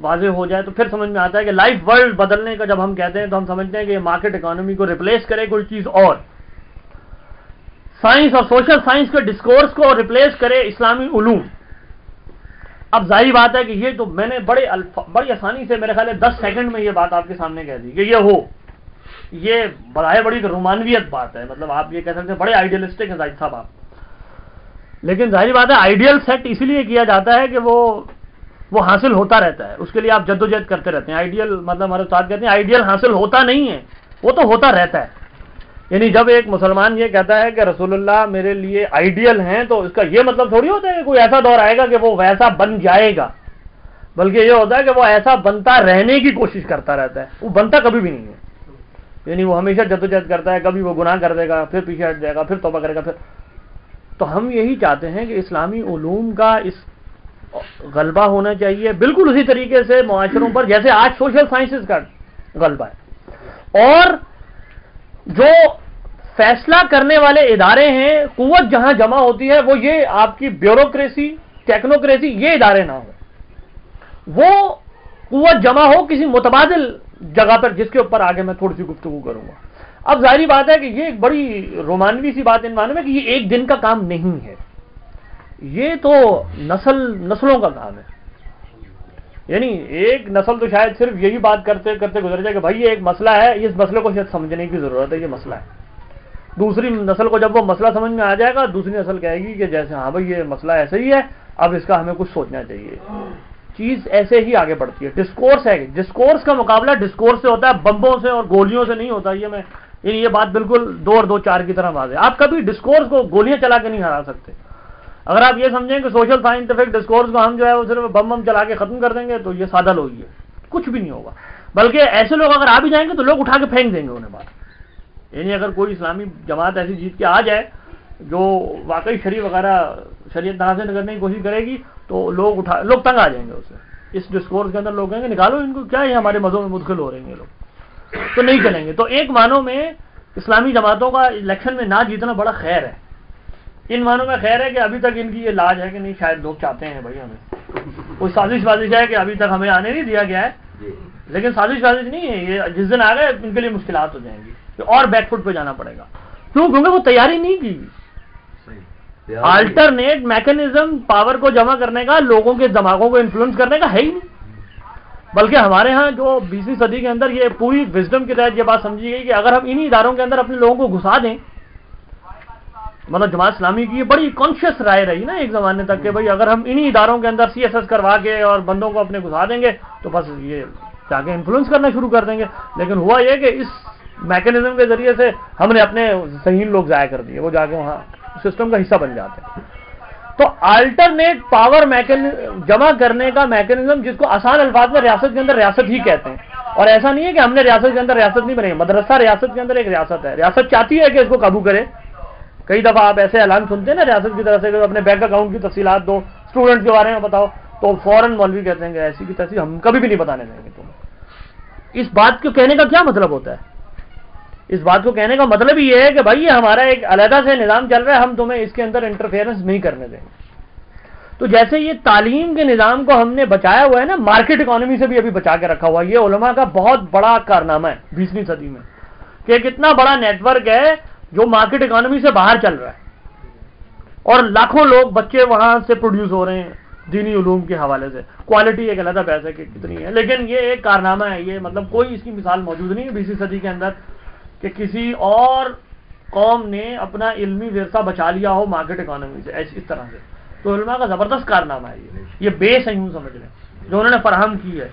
Speaker 1: واضح ہو جائے تو پھر سمجھ میں آتا ہے کہ لائف ورلڈ بدلنے کا جب ہم کہتے ہیں تو ہم سمجھتے ہیں کہ مارکیٹ اکانومی کو ریپلیس کرے کوئی چیز اور۔ سائنس اور سوشل سائنس کے ڈسکورس کو ریپلیس کرے اسلامی علوم۔ اب ظاہری بات ہے کہ یہ تو میں نے بڑے بڑی آسانی سے میرے خیال ہے دس سیکنڈ میں یہ بات آپ کے سامنے کہہ دی کہ یہ ہو۔ یہ بڑا بڑی رومانویت بات ہے۔ مطلب آپ یہ کہہ سکتے ہیں بڑے آئیڈیلسٹک ہیں زاہد صاحب آپ۔ لیکن ظاہری بات ہے آئیڈیل سیٹ اسی لیے کیا جاتا ہے کہ وہ وہ حاصل ہوتا رہتا ہے۔ اس کے لیے آپ جدوجہد کرتے رہتے ہیں۔ آئیڈیل مطلب ہمارے استاد کہتے ہیں آئیڈیل حاصل ہوتا نہیں ہے۔ وہ تو ہوتا رہتا ہے۔ یعنی جب ایک مسلمان یہ کہتا ہے کہ رسول اللہ میرے لیے آئیڈیل ہیں تو اس کا یہ مطلب تھوڑی ہوتا ہے کہ کوئی ایسا دور آئے گا کہ وہ ویسا بن جائے گا۔ بلکہ یہ ہوتا ہے کہ وہ ایسا بنتا رہنے کی کوشش کرتا رہتا ہے۔ وہ بنتا کبھی بھی نہیں ہے۔ یعنی وہ ہمیشہ جدوجہد کرتا ہے، کبھی وہ گناہ کر دے گا، پھر پیچھے ہٹ جائے گا، پھر توبہ کرے گا، پھر۔ تو ہم یہی چاہتے ہیں کہ اسلامی علوم کا اس غلبہ ہونا چاہیے۔ بالکل اسی طریقے سے معاشروں پر، جیسے آج سوشل سائنسز کا غلبہ ہے۔ اور جو فیصلہ کرنے والے ادارے ہیں، قوت جہاں جمع ہوتی ہے، وہ یہ آپ کی بیوروکریسی، ٹیکنوکریسی، یہ ادارے نہ ہو وہ قوت جمع ہو کسی متبادل جگہ پر، جس کے اوپر آگے میں تھوڑی سی گفتگو کروں گا۔ اب ظاہری بات ہے کہ یہ ایک بڑی رومانوی سی بات ان معنی میں کہ یہ ایک دن کا کام نہیں ہے۔ یہ تو نسل، نسلوں کا کام ہے۔ یعنی ایک نسل تو شاید صرف یہی بات کرتے کرتے گزر جائے کہ بھائی یہ ایک مسئلہ ہے، اس مسئلے کو شاید سمجھنے کی ضرورت ہے، یہ مسئلہ ہے۔ دوسری نسل کو جب وہ مسئلہ سمجھ میں آ جائے گا، دوسری نسل کہے گی کہ جیسے ہاں بھائی، یہ مسئلہ ایسے ہی ہے، اب اس کا ہمیں کچھ سوچنا چاہیے۔ چیز ایسے ہی آگے بڑھتی ہے۔ ڈسکورس ہے، ڈسکورس کا مقابلہ ڈسکورس سے ہوتا ہے، بمبوں سے اور گولیوں سے نہیں ہوتا۔ یہ میں یعنی یہ بات بالکل دو اور دو چار کی طرح بات ہے۔ آپ کبھی ڈسکورس کو گولیاں چلا کے نہیں ہرا سکتے۔ اگر آپ یہ سمجھیں کہ سوشل سائنٹیفک ڈسکورس کو ہم جو ہے وہ صرف بم بم چلا کے ختم کر دیں گے، تو یہ سادہ لوگ ہی ہے کچھ بھی نہیں ہوگا۔ بلکہ ایسے لوگ اگر آ بھی جائیں گے تو لوگ اٹھا کے پھینک دیں گے انہیں بات۔ یعنی اگر کوئی اسلامی جماعت ایسی جیت کے آ جائے جو واقعی شریف وغیرہ شریعت حاصل کرنے کی کوشش کرے گی تو لوگ اٹھا لوگ تنگ آ جائیں گے اسے اس ڈسکورس کے اندر لوگ کہیں گے نکالو ان کو کیا ہے ہمارے مذہب میں مدخل ہو رہے ہیں لوگ؟ تو نہیں چلیں گے۔ تو ایک معنوں میں اسلامی جماعتوں کا الیکشن میں نہ جیتنا بڑا خیر ہے۔ ان معنوں میں خیر ہے کہ ابھی تک ان کی یہ لاج ہے کہ نہیں شاید لوگ چاہتے ہیں بھائی ہمیں۔ کوئی سازش وازش ہے کہ ابھی تک ہمیں آنے نہیں دیا گیا ہے۔ جی۔ لیکن سازش وازش نہیں ہے یہ جس دن آ گئے ان کے لیے مشکلات ہو جائیں گی۔ اور بیک فٹ پہ جانا پڑے گا۔ کیوں؟ کیونکہ وہ تیاری نہیں کی۔ آلٹرنیٹ میکنزم پاور کو جمع کرنے کا لوگوں کے دماغوں کو انفلوئنس کرنے کا ہے ہی نہیں۔ بلکہ ہمارے ہاں جو بیسویں صدی کے اندر یہ پوری وزڈم کے تحت یہ بات سمجھی گئی کہ اگر ہم انہی اداروں کے اندر اپنے لوگوں کو گھسا دیں مطلب جماعت اسلامی کی یہ بڑی کانشیس رائے رہی نا ایک زمانے تک کہ بھائی اگر ہم انہی اداروں کے اندر سی ایس ایس کروا کے اور بندوں کو اپنے گھسا دیں گے تو بس یہ جا کے انفلوئنس کرنا شروع کر دیں گے۔ لیکن ہوا یہ کہ اس میکنزم کے ذریعے سے ہم نے اپنے صحیح لوگ ضائع کر دیے، وہ جا کے وہاں سسٹم کا حصہ بن جاتے ہیں۔ تو آلٹرنیٹ پاور جمع کرنے کا میکنزم جس کو آسان الفاظ میں ریاست کے اندر ریاست ہی کہتے ہیں۔ اور ایسا نہیں ہے کہ ہم نے ریاست کے اندر ریاست نہیں بنائی، مدرسہ ریاست کے اندر ایک ریاست ہے۔ ریاست چاہتی ہے کہ اس کو قابو کرے۔ کئی دفعہ آپ ایسے اعلان سنتے ہیں نا ریاست کی طرف سے اپنے بینک اکاؤنٹ کی تفصیلات دو اسٹوڈنٹ کے بارے میں بتاؤ۔ تو فوراً مولوی کہتے ہیں کہ ایسی کی تیسی ہم کبھی بھی نہیں بتانے دیں گے تمہیں۔ اس بات کو کہنے کا کیا مطلب ہوتا ہے؟ اس بات کو کہنے کا مطلب یہ ہے کہ بھائی یہ ہمارا ایک علیحدہ سے نظام چل رہا ہے، ہم تمہیں اس کے اندر انٹرفیئرنس نہیں کرنے دیں گے۔ تو جیسے یہ تعلیم کے نظام کو ہم نے بچایا ہوا ہے نا مارکیٹ اکانومی سے بھی ابھی بچا کے رکھا ہوا ہے۔ یہ علماء کا بہت بڑا کارنامہ ہے بیسویں صدی میں کہ ایک اتنا بڑا نیٹ ورک ہے جو مارکیٹ اکانومی سے باہر چل رہا ہے۔ اور لاکھوں لوگ بچے وہاں سے پروڈیوس ہو رہے ہیں دینی علوم کے حوالے سے۔ کوالٹی ایک علیحدہ پیسے کی کتنی ہے، لیکن یہ ایک کارنامہ ہے۔ یہ مطلب کوئی اس کی مثال موجود نہیں ہے بیسویں صدی کے اندر۔ کہ کسی اور قوم نے اپنا علمی ورثہ بچا لیا ہو مارکیٹ اکانومی سے، ایسی اس طرح سے۔ تو علماء کا زبردست کارنامہ ہے یہ۔ یہ بیس ہے، یوں سمجھ لیں۔ جو انہوں نے فراہم کی ہے۔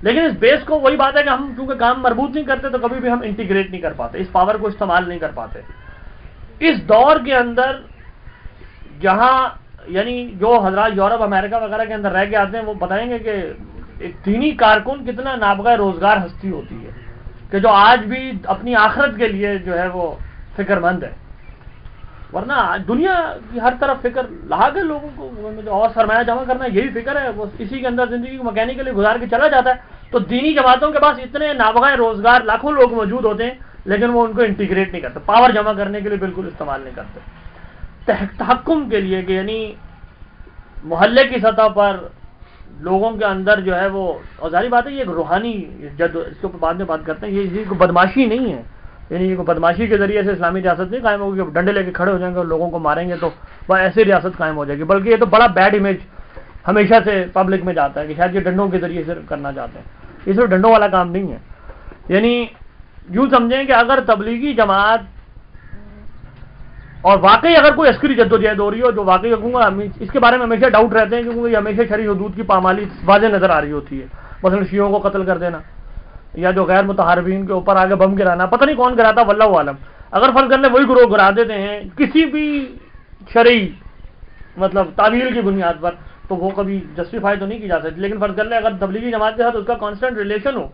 Speaker 1: لیکن اس بیس کو وہی بات ہے کہ ہم چونکہ کام مربوط نہیں کرتے تو کبھی بھی ہم انٹیگریٹ نہیں کر پاتے، اس پاور کو استعمال نہیں کر پاتے۔ اس دور کے اندر جہاں یعنی جو حضرات یورپ، امریکہ وغیرہ کے اندر رہ کے آتے ہیں، وہ بتائیں گے کہ ایک دینی کارکن کتنا نابغہ روزگار ہستی ہوتی ہے۔ کہ جو آج بھی اپنی آخرت کے لیے جو ہے وہ فکر مند ہے۔ ورنہ دنیا کی ہر طرف فکر لاگ ہے لوگوں کو اور سرمایہ جمع کرنا یہی فکر ہے، وہ اسی کے اندر زندگی کو مکینکلی گزار کے چلا جاتا ہے۔ تو دینی جماعتوں کے پاس اتنے نابغہ روزگار لاکھوں لوگ موجود ہوتے ہیں، لیکن وہ ان کو انٹیگریٹ نہیں کرتے پاور جمع کرنے کے لیے بالکل استعمال نہیں کرتے۔ تحکم کے لیے کہ یعنی محلے کی سطح پر لوگوں کے اندر جو ہے وہ اوزاری بات ہے یہ ایک روحانی جد، اس کے اوپر بعد میں بات کرتے ہیں، یہ کو بدماشی نہیں ہے۔ یعنی یہ بدماشی کے ذریعے سے اسلامی ریاست نہیں قائم ہوگی ڈنڈے لے کے کھڑے ہو جائیں گے اور لوگوں کو ماریں گے تو وہ ایسی ریاست قائم ہو جائے گی۔ بلکہ یہ تو بڑا بیڈ امیج ہمیشہ سے پبلک میں جاتا ہے کہ شاید یہ ڈنڈوں کے ذریعے سے کرنا چاہتے ہیں۔ یہ صرف ڈنڈوں والا کام نہیں ہے۔ یعنی یوں سمجھیں کہ اگر تبلیغی جماعت اور واقعی اگر کوئی عسکری جدوجہد ہو رہی ہو جو واقعی کہوں گا اس کے بارے میں ہمیشہ ڈاؤٹ رہتے ہیں، کیونکہ یہ ہمیشہ شریح حدود کی پامالی واضح نظر آ رہی ہوتی ہے۔ مثلا شیوں کو قتل کر دینا یا جو غیر متحربین کے اوپر آگے بم گرانا، پتہ نہیں کون گراتا، واللہ عالم اگر فرض کر لیں وہی گروہ گرا دیتے ہیں کسی بھی شرعی مطلب تعویل کی بنیاد پر، تو وہ کبھی جسٹیفائی تو نہیں کی جا سکتی، لیکن فرض کر لیں اگر تبلیغی جماعت کے ساتھ اس کا کانسٹنٹ ریلیشن ہو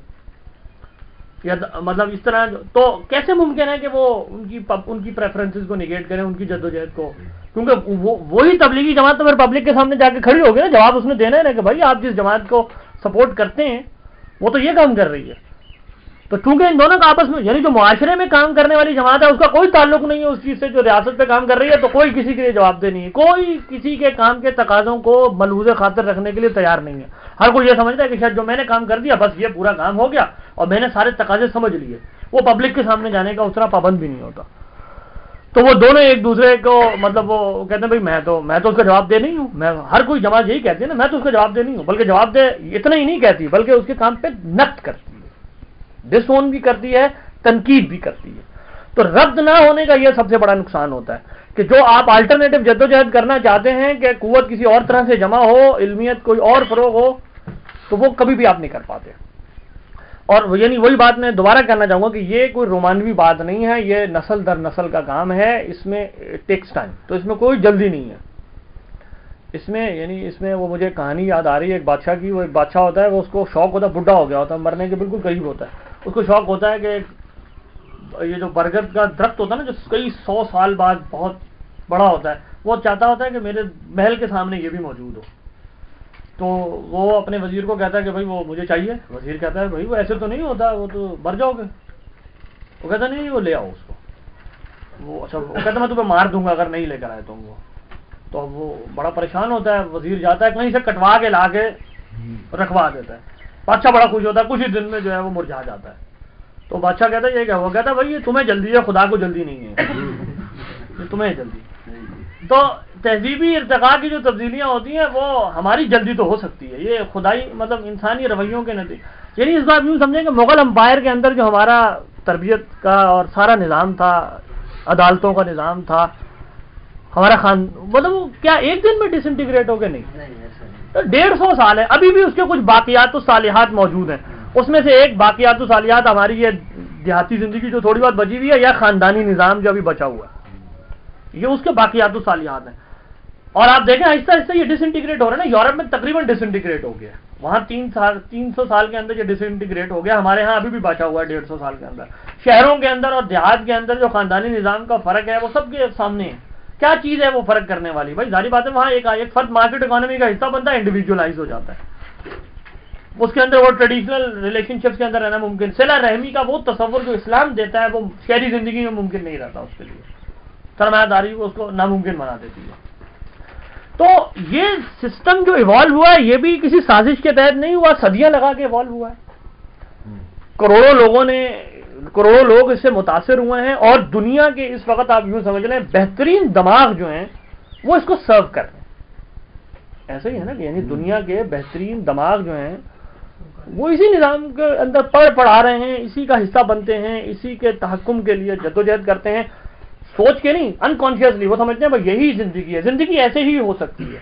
Speaker 1: یا مطلب اس طرح تو کیسے ممکن ہے کہ وہ ان کی ان کی پریفرنسز کو نگیٹ کریں، ان کی جدوجہد کو؟ کیونکہ وہی تبلیغی جماعت تو پھر پبلک کے سامنے جا کے کھڑی ہوگی نا، جواب اس نے دینا ہے نا کہ بھائی آپ جس جماعت کو سپورٹ کرتے ہیں، وہ تو یہ کام کر رہی ہے۔ تو چونکہ ان دونوں کا آپس میں یعنی جو معاشرے میں کام کرنے والی جماعت ہے، اس کا کوئی تعلق نہیں ہے اس چیز سے، جو ریاست پہ کام کر رہی ہے، تو کوئی کسی کے لیے جواب دہ نہیں ہے۔ کوئی کسی کے کام کے تقاضوں کو ملوز خاطر رکھنے کے لیے تیار نہیں ہے۔ ہر کوئی یہ سمجھتا ہے کہ شاید جو میں نے کام کر دیا بس یہ پورا کام ہو گیا اور میں نے سارے تقاضے سمجھ لیے۔ وہ پبلک کے سامنے جانے کا اس پابند بھی نہیں ہوتا۔ تو وہ دونوں ایک دوسرے کو مطلب وہ کہتے ہیں بھائی میں تو میں تو اس کا جواب دے نہیں ہوں۔ میں ہر کوئی جماعت یہی کہتی ہے نا، میں تو اس کا جواب دے نہیں ہوں۔ بلکہ جواب دے اتنا ہی نہیں کہتی، بلکہ اس کے کام پہ نقد کرتی ہے۔ ڈس اون بھی کرتی ہے، تنقید بھی کرتی ہے۔ تو رد نہ ہونے کا یہ سب سے بڑا نقصان ہوتا ہے کہ جو آپ آلٹرنیٹو جدوجہد کرنا چاہتے ہیں کہ قوت کسی اور طرح سے جمع ہو، علمیت کوئی اور فروغ ہو تو وہ کبھی بھی آپ نہیں کر پاتے۔ اور یعنی وہی بات میں دوبارہ کہنا چاہوں گا کہ یہ کوئی رومانوی بات نہیں ہے، یہ نسل در نسل کا کام ہے، اس میں ٹیکس ٹائم تو اس میں کوئی جلدی نہیں ہے۔ اس میں یعنی اس میں وہ مجھے کہانی یاد آ رہی ہے، ایک بادشاہ کی، وہ ایک بادشاہ ہوتا ہے، وہ اس کو شوق ہوتا ہے، بڈھا ہو گیا ہوتا ہے، مرنے کے بالکل قریب ہوتا ہے۔ اس کو شوق ہوتا ہے کہ یہ جو برگد کا درخت ہوتا ہے نا، جو کئی سو سال بعد بہت بڑا ہوتا ہے، وہ چاہتا ہوتا ہے کہ میرے محل کے سامنے یہ بھی موجود ہو۔ تو وہ اپنے وزیر کو کہتا ہے کہ بھائی وہ مجھے چاہیے۔ وزیر کہتا ہے بھائی وہ ایسے تو نہیں ہوتا، وہ تو مر جاؤ گے۔ وہ کہتا نہیں، وہ لے آؤ اس کو۔ وہ اچھا وہ کہتا میں تمہیں مار دوں گا، اگر نہیں لے کر آئے تم وہ۔ تو وہ بڑا پریشان ہوتا ہے، وزیر جاتا ہے، کہیں سے کٹوا کے لا کے رکھوا دیتا ہے۔ بادشاہ بڑا خوش ہوتا ہے، کچھ ہی دن میں جو ہے وہ مرجھا جاتا ہے۔ تو بادشاہ کہتا ہے، یہ کیا وہ کہتا ہے بھائی یہ تمہیں جلدی ہے، خدا کو جلدی نہیں ہے۔ تمہیں جلدی۔ تو تہذیبی ارتقا کی جو تبدیلیاں ہوتی ہیں وہ ہماری جلدی تو ہو سکتی ہے۔ یہ خدائی مطلب انسانی رویوں کے نتیجے۔ یعنی اس بات یوں سمجھیں کہ مغل امپائر کے اندر جو ہمارا تربیت کا اور سارا نظام تھا عدالتوں کا نظام تھا ہمارا خان مطلب وہ کیا ایک دن میں ڈس انٹیگریٹ ہو گئے؟ نہیں۔ ڈیڑھ سو سال ہے۔ ابھی بھی اس کے کچھ باقیات و صالحات موجود ہیں۔ اس میں سے ایک باقیات و صالحات ہماری یہ دیہاتی زندگی جو تھوڑی بہت بچی ہوئی ہے یا خاندانی نظام جو ابھی بچا ہوا ہے۔ یہ اس کے باقیات و صالحات ہیں۔ اور آپ دیکھیں آہستہ آہستہ یہ ڈس انٹیگریٹ ہو رہا ہے نا، یورپ میں تقریباً ڈس انٹیگریٹ ہو گیا۔ وہاں تین سال، تین سو سال کے اندر یہ ڈس انٹیگریٹ ہو گیا۔ ہمارے ہاں ابھی بھی بچا ہوا ہے ڈیڑھ سو سال کے اندر۔ شہروں کے اندر اور دیہات کے اندر جو خاندانی نظام کا فرق ہے، وہ سب کے سامنے ہے۔ کیا چیز ہے وہ فرق کرنے والی؟ بھائی ظاہری بات ہے، وہاں ایک ایک فرد مارکیٹ اکانومی کا حصہ بنتا ہے انڈیویجلائز ہو جاتا ہے۔ اس کے اندر وہ ٹریڈیشنل ریلیشن شپس کے اندر رہنا ممکن۔ سلا رحمی کا وہ تصور جو اسلام دیتا ہے، وہ شہری زندگی میں ممکن نہیں رہتا اس کے لیے۔ سرمایہ داری کو اس کو ناممکن بنا دیتی ہے۔ تو یہ سسٹم جو ایوالو ہوا ہے یہ بھی کسی سازش کے تحت نہیں ہوا صدیاں لگا کے ایوالو ہوا ہے۔ کروڑوں لوگوں نے کروڑوں لوگ اس سے متاثر ہوئے ہیں اور دنیا کے اس وقت آپ یوں سمجھ لیں بہترین دماغ جو ہیں وہ اس کو سرو کر رہے ہیں۔ ایسا ہی ہے نا کہ یعنی دنیا کے بہترین دماغ جو ہیں وہ اسی نظام کے اندر پڑھ پڑھا رہے ہیں اسی کا حصہ بنتے ہیں اسی کے تحکم کے لیے جدوجہد کرتے ہیں۔ سوچ کے نہیں انکانشیسلی وہ سمجھتے ہیں بھائی یہی زندگی ہے۔ زندگی ایسے ہی ہو سکتی ہے۔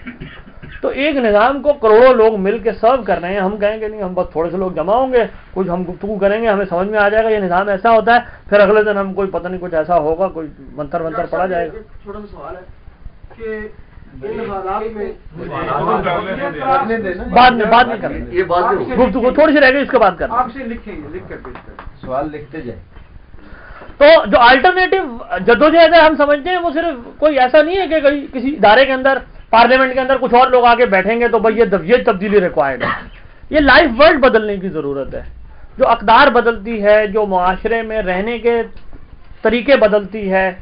Speaker 1: تو ایک نظام کو کروڑوں لوگ مل کے سرو کر رہے ہیں۔ ہم کہیں گے نہیں ہم بس تھوڑے سے لوگ جمع ہوں گے کچھ ہم گفتگو کریں گے ہمیں سمجھ میں آ جائے گا یہ نظام ایسا ہوتا ہے پھر اگلے دن ہم کوئی پتہ نہیں کچھ ایسا ہوگا کوئی منتر منتر پڑا جائے گا۔ چھوٹا سا سوال ہے کہ بعد میں بعد میں کر یہ گفتگو تھوڑی سی رہ گئی اس کے بعد کر آپ سے لکھیں گے لکھ کر۔ سوال لکھتے جائیں۔ تو جو آلٹرنیٹو جدوجہد ہے ہم سمجھتے ہیں، وہ صرف کوئی ایسا نہیں ہے کہ کسی ادارے کے اندر پارلیمنٹ کے اندر کچھ اور لوگ آگے بیٹھیں گے تو بھائی یہ تبدیلی ریکوائرڈ ہے۔ یہ لائف ورلڈ بدلنے کی ضرورت ہے۔ جو اقدار بدلتی ہے، جو معاشرے میں رہنے کے طریقے بدلتی ہے،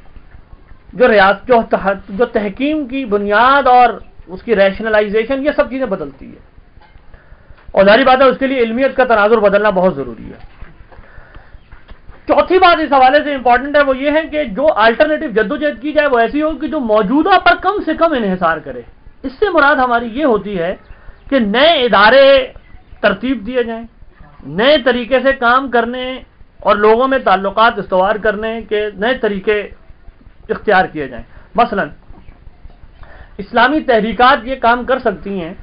Speaker 1: جو ریاست جو تحکیم کی بنیاد اور اس کی ریشنلائزیشن یہ سب چیزیں بدلتی ہے۔ اور ظاہری بات ہے، اس کے لیے علمیت کا تناظر بدلنا بہت ضروری ہے۔ چوتھی بات اس حوالے سے امپورٹنٹ ہے، وہ یہ ہے کہ جو الٹرنیٹو جدوجہد کی جائے، وہ ایسی ہو کہ جو موجودہ پر کم سے کم انحصار کرے۔ اس سے مراد ہماری یہ ہوتی ہے کہ نئے ادارے ترتیب دیے جائیں، نئے طریقے سے کام کرنے اور لوگوں میں تعلقات استوار کرنے کے نئے طریقے اختیار کیے جائیں۔ مثلا، اسلامی تحریکات یہ کام کر سکتی ہیں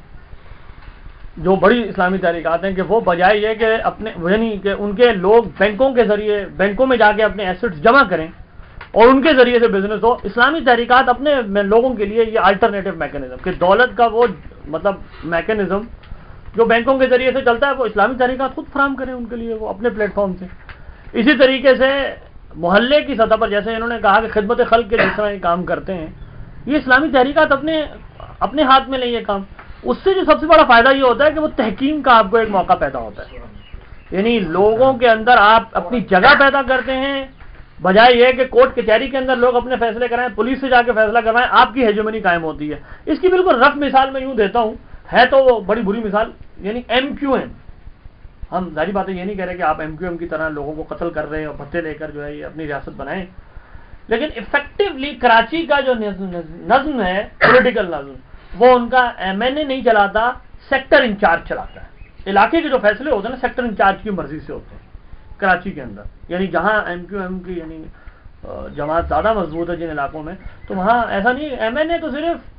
Speaker 1: جو بڑی اسلامی تحریکات ہیں، کہ وہ بجائے یہ کہ اپنے یعنی کہ ان کے لوگ بینکوں کے ذریعے، بینکوں میں جا کے اپنے ایسٹس جمع کریں اور ان کے ذریعے سے بزنس ہو۔ اسلامی تحریکات اپنے لوگوں کے لیے یہ الٹرنیٹو میکینزم کہ دولت کا وہ مطلب میکینزم جو بینکوں کے ذریعے سے چلتا ہے، وہ اسلامی تحریکات خود فراہم کریں ان کے لیے، وہ اپنے پلیٹ فارم سے۔ اسی طریقے سے محلے کی سطح پر، جیسے انہوں نے کہا کہ خدمت خلق کے جس طرح یہ کام کرتے ہیں، یہ اسلامی تحریکات اپنے اپنے ہاتھ میں لیں یہ کام۔ اس سے جو سب سے بڑا فائدہ یہ ہوتا ہے کہ وہ تحکیم کا آپ کو ایک موقع پیدا ہوتا ہے۔ یعنی لوگوں کے اندر آپ اپنی جگہ پیدا کرتے ہیں، بجائے یہ کہ کورٹ کچہری کے اندر لوگ اپنے فیصلے کرائیں، پولیس سے جا کے فیصلہ کروائیں، آپ کی ہیجمنی قائم ہوتی ہے۔ اس کی بالکل رف مثال میں یوں دیتا ہوں، ہے تو بڑی بری مثال یعنی ایم کیو ایم ہم ظاہری باتیں یہ نہیں کہہ رہے کہ آپ ایم کیو ایم کی طرح لوگوں کو قتل کر رہے ہیں اور بھتے لے کر جو ہے یہ اپنی ریاست بنائیں۔ لیکن افیکٹولی کراچی کا جو نظم ہے پولیٹیکل نظم وہ ان کا ایم این اے نہیں چلاتا سیکٹر انچارج چلاتا ہے۔ علاقے کے جو فیصلے ہوتے ہیں نا سیکٹر انچارج کی مرضی سے ہوتے ہیں۔ کراچی کے اندر۔ یعنی جہاں ایم کیو ایم کی یعنی جماعت زیادہ مضبوط ہے جن علاقوں میں، تو وہاں ایسا نہیں ایم این اے تو صرف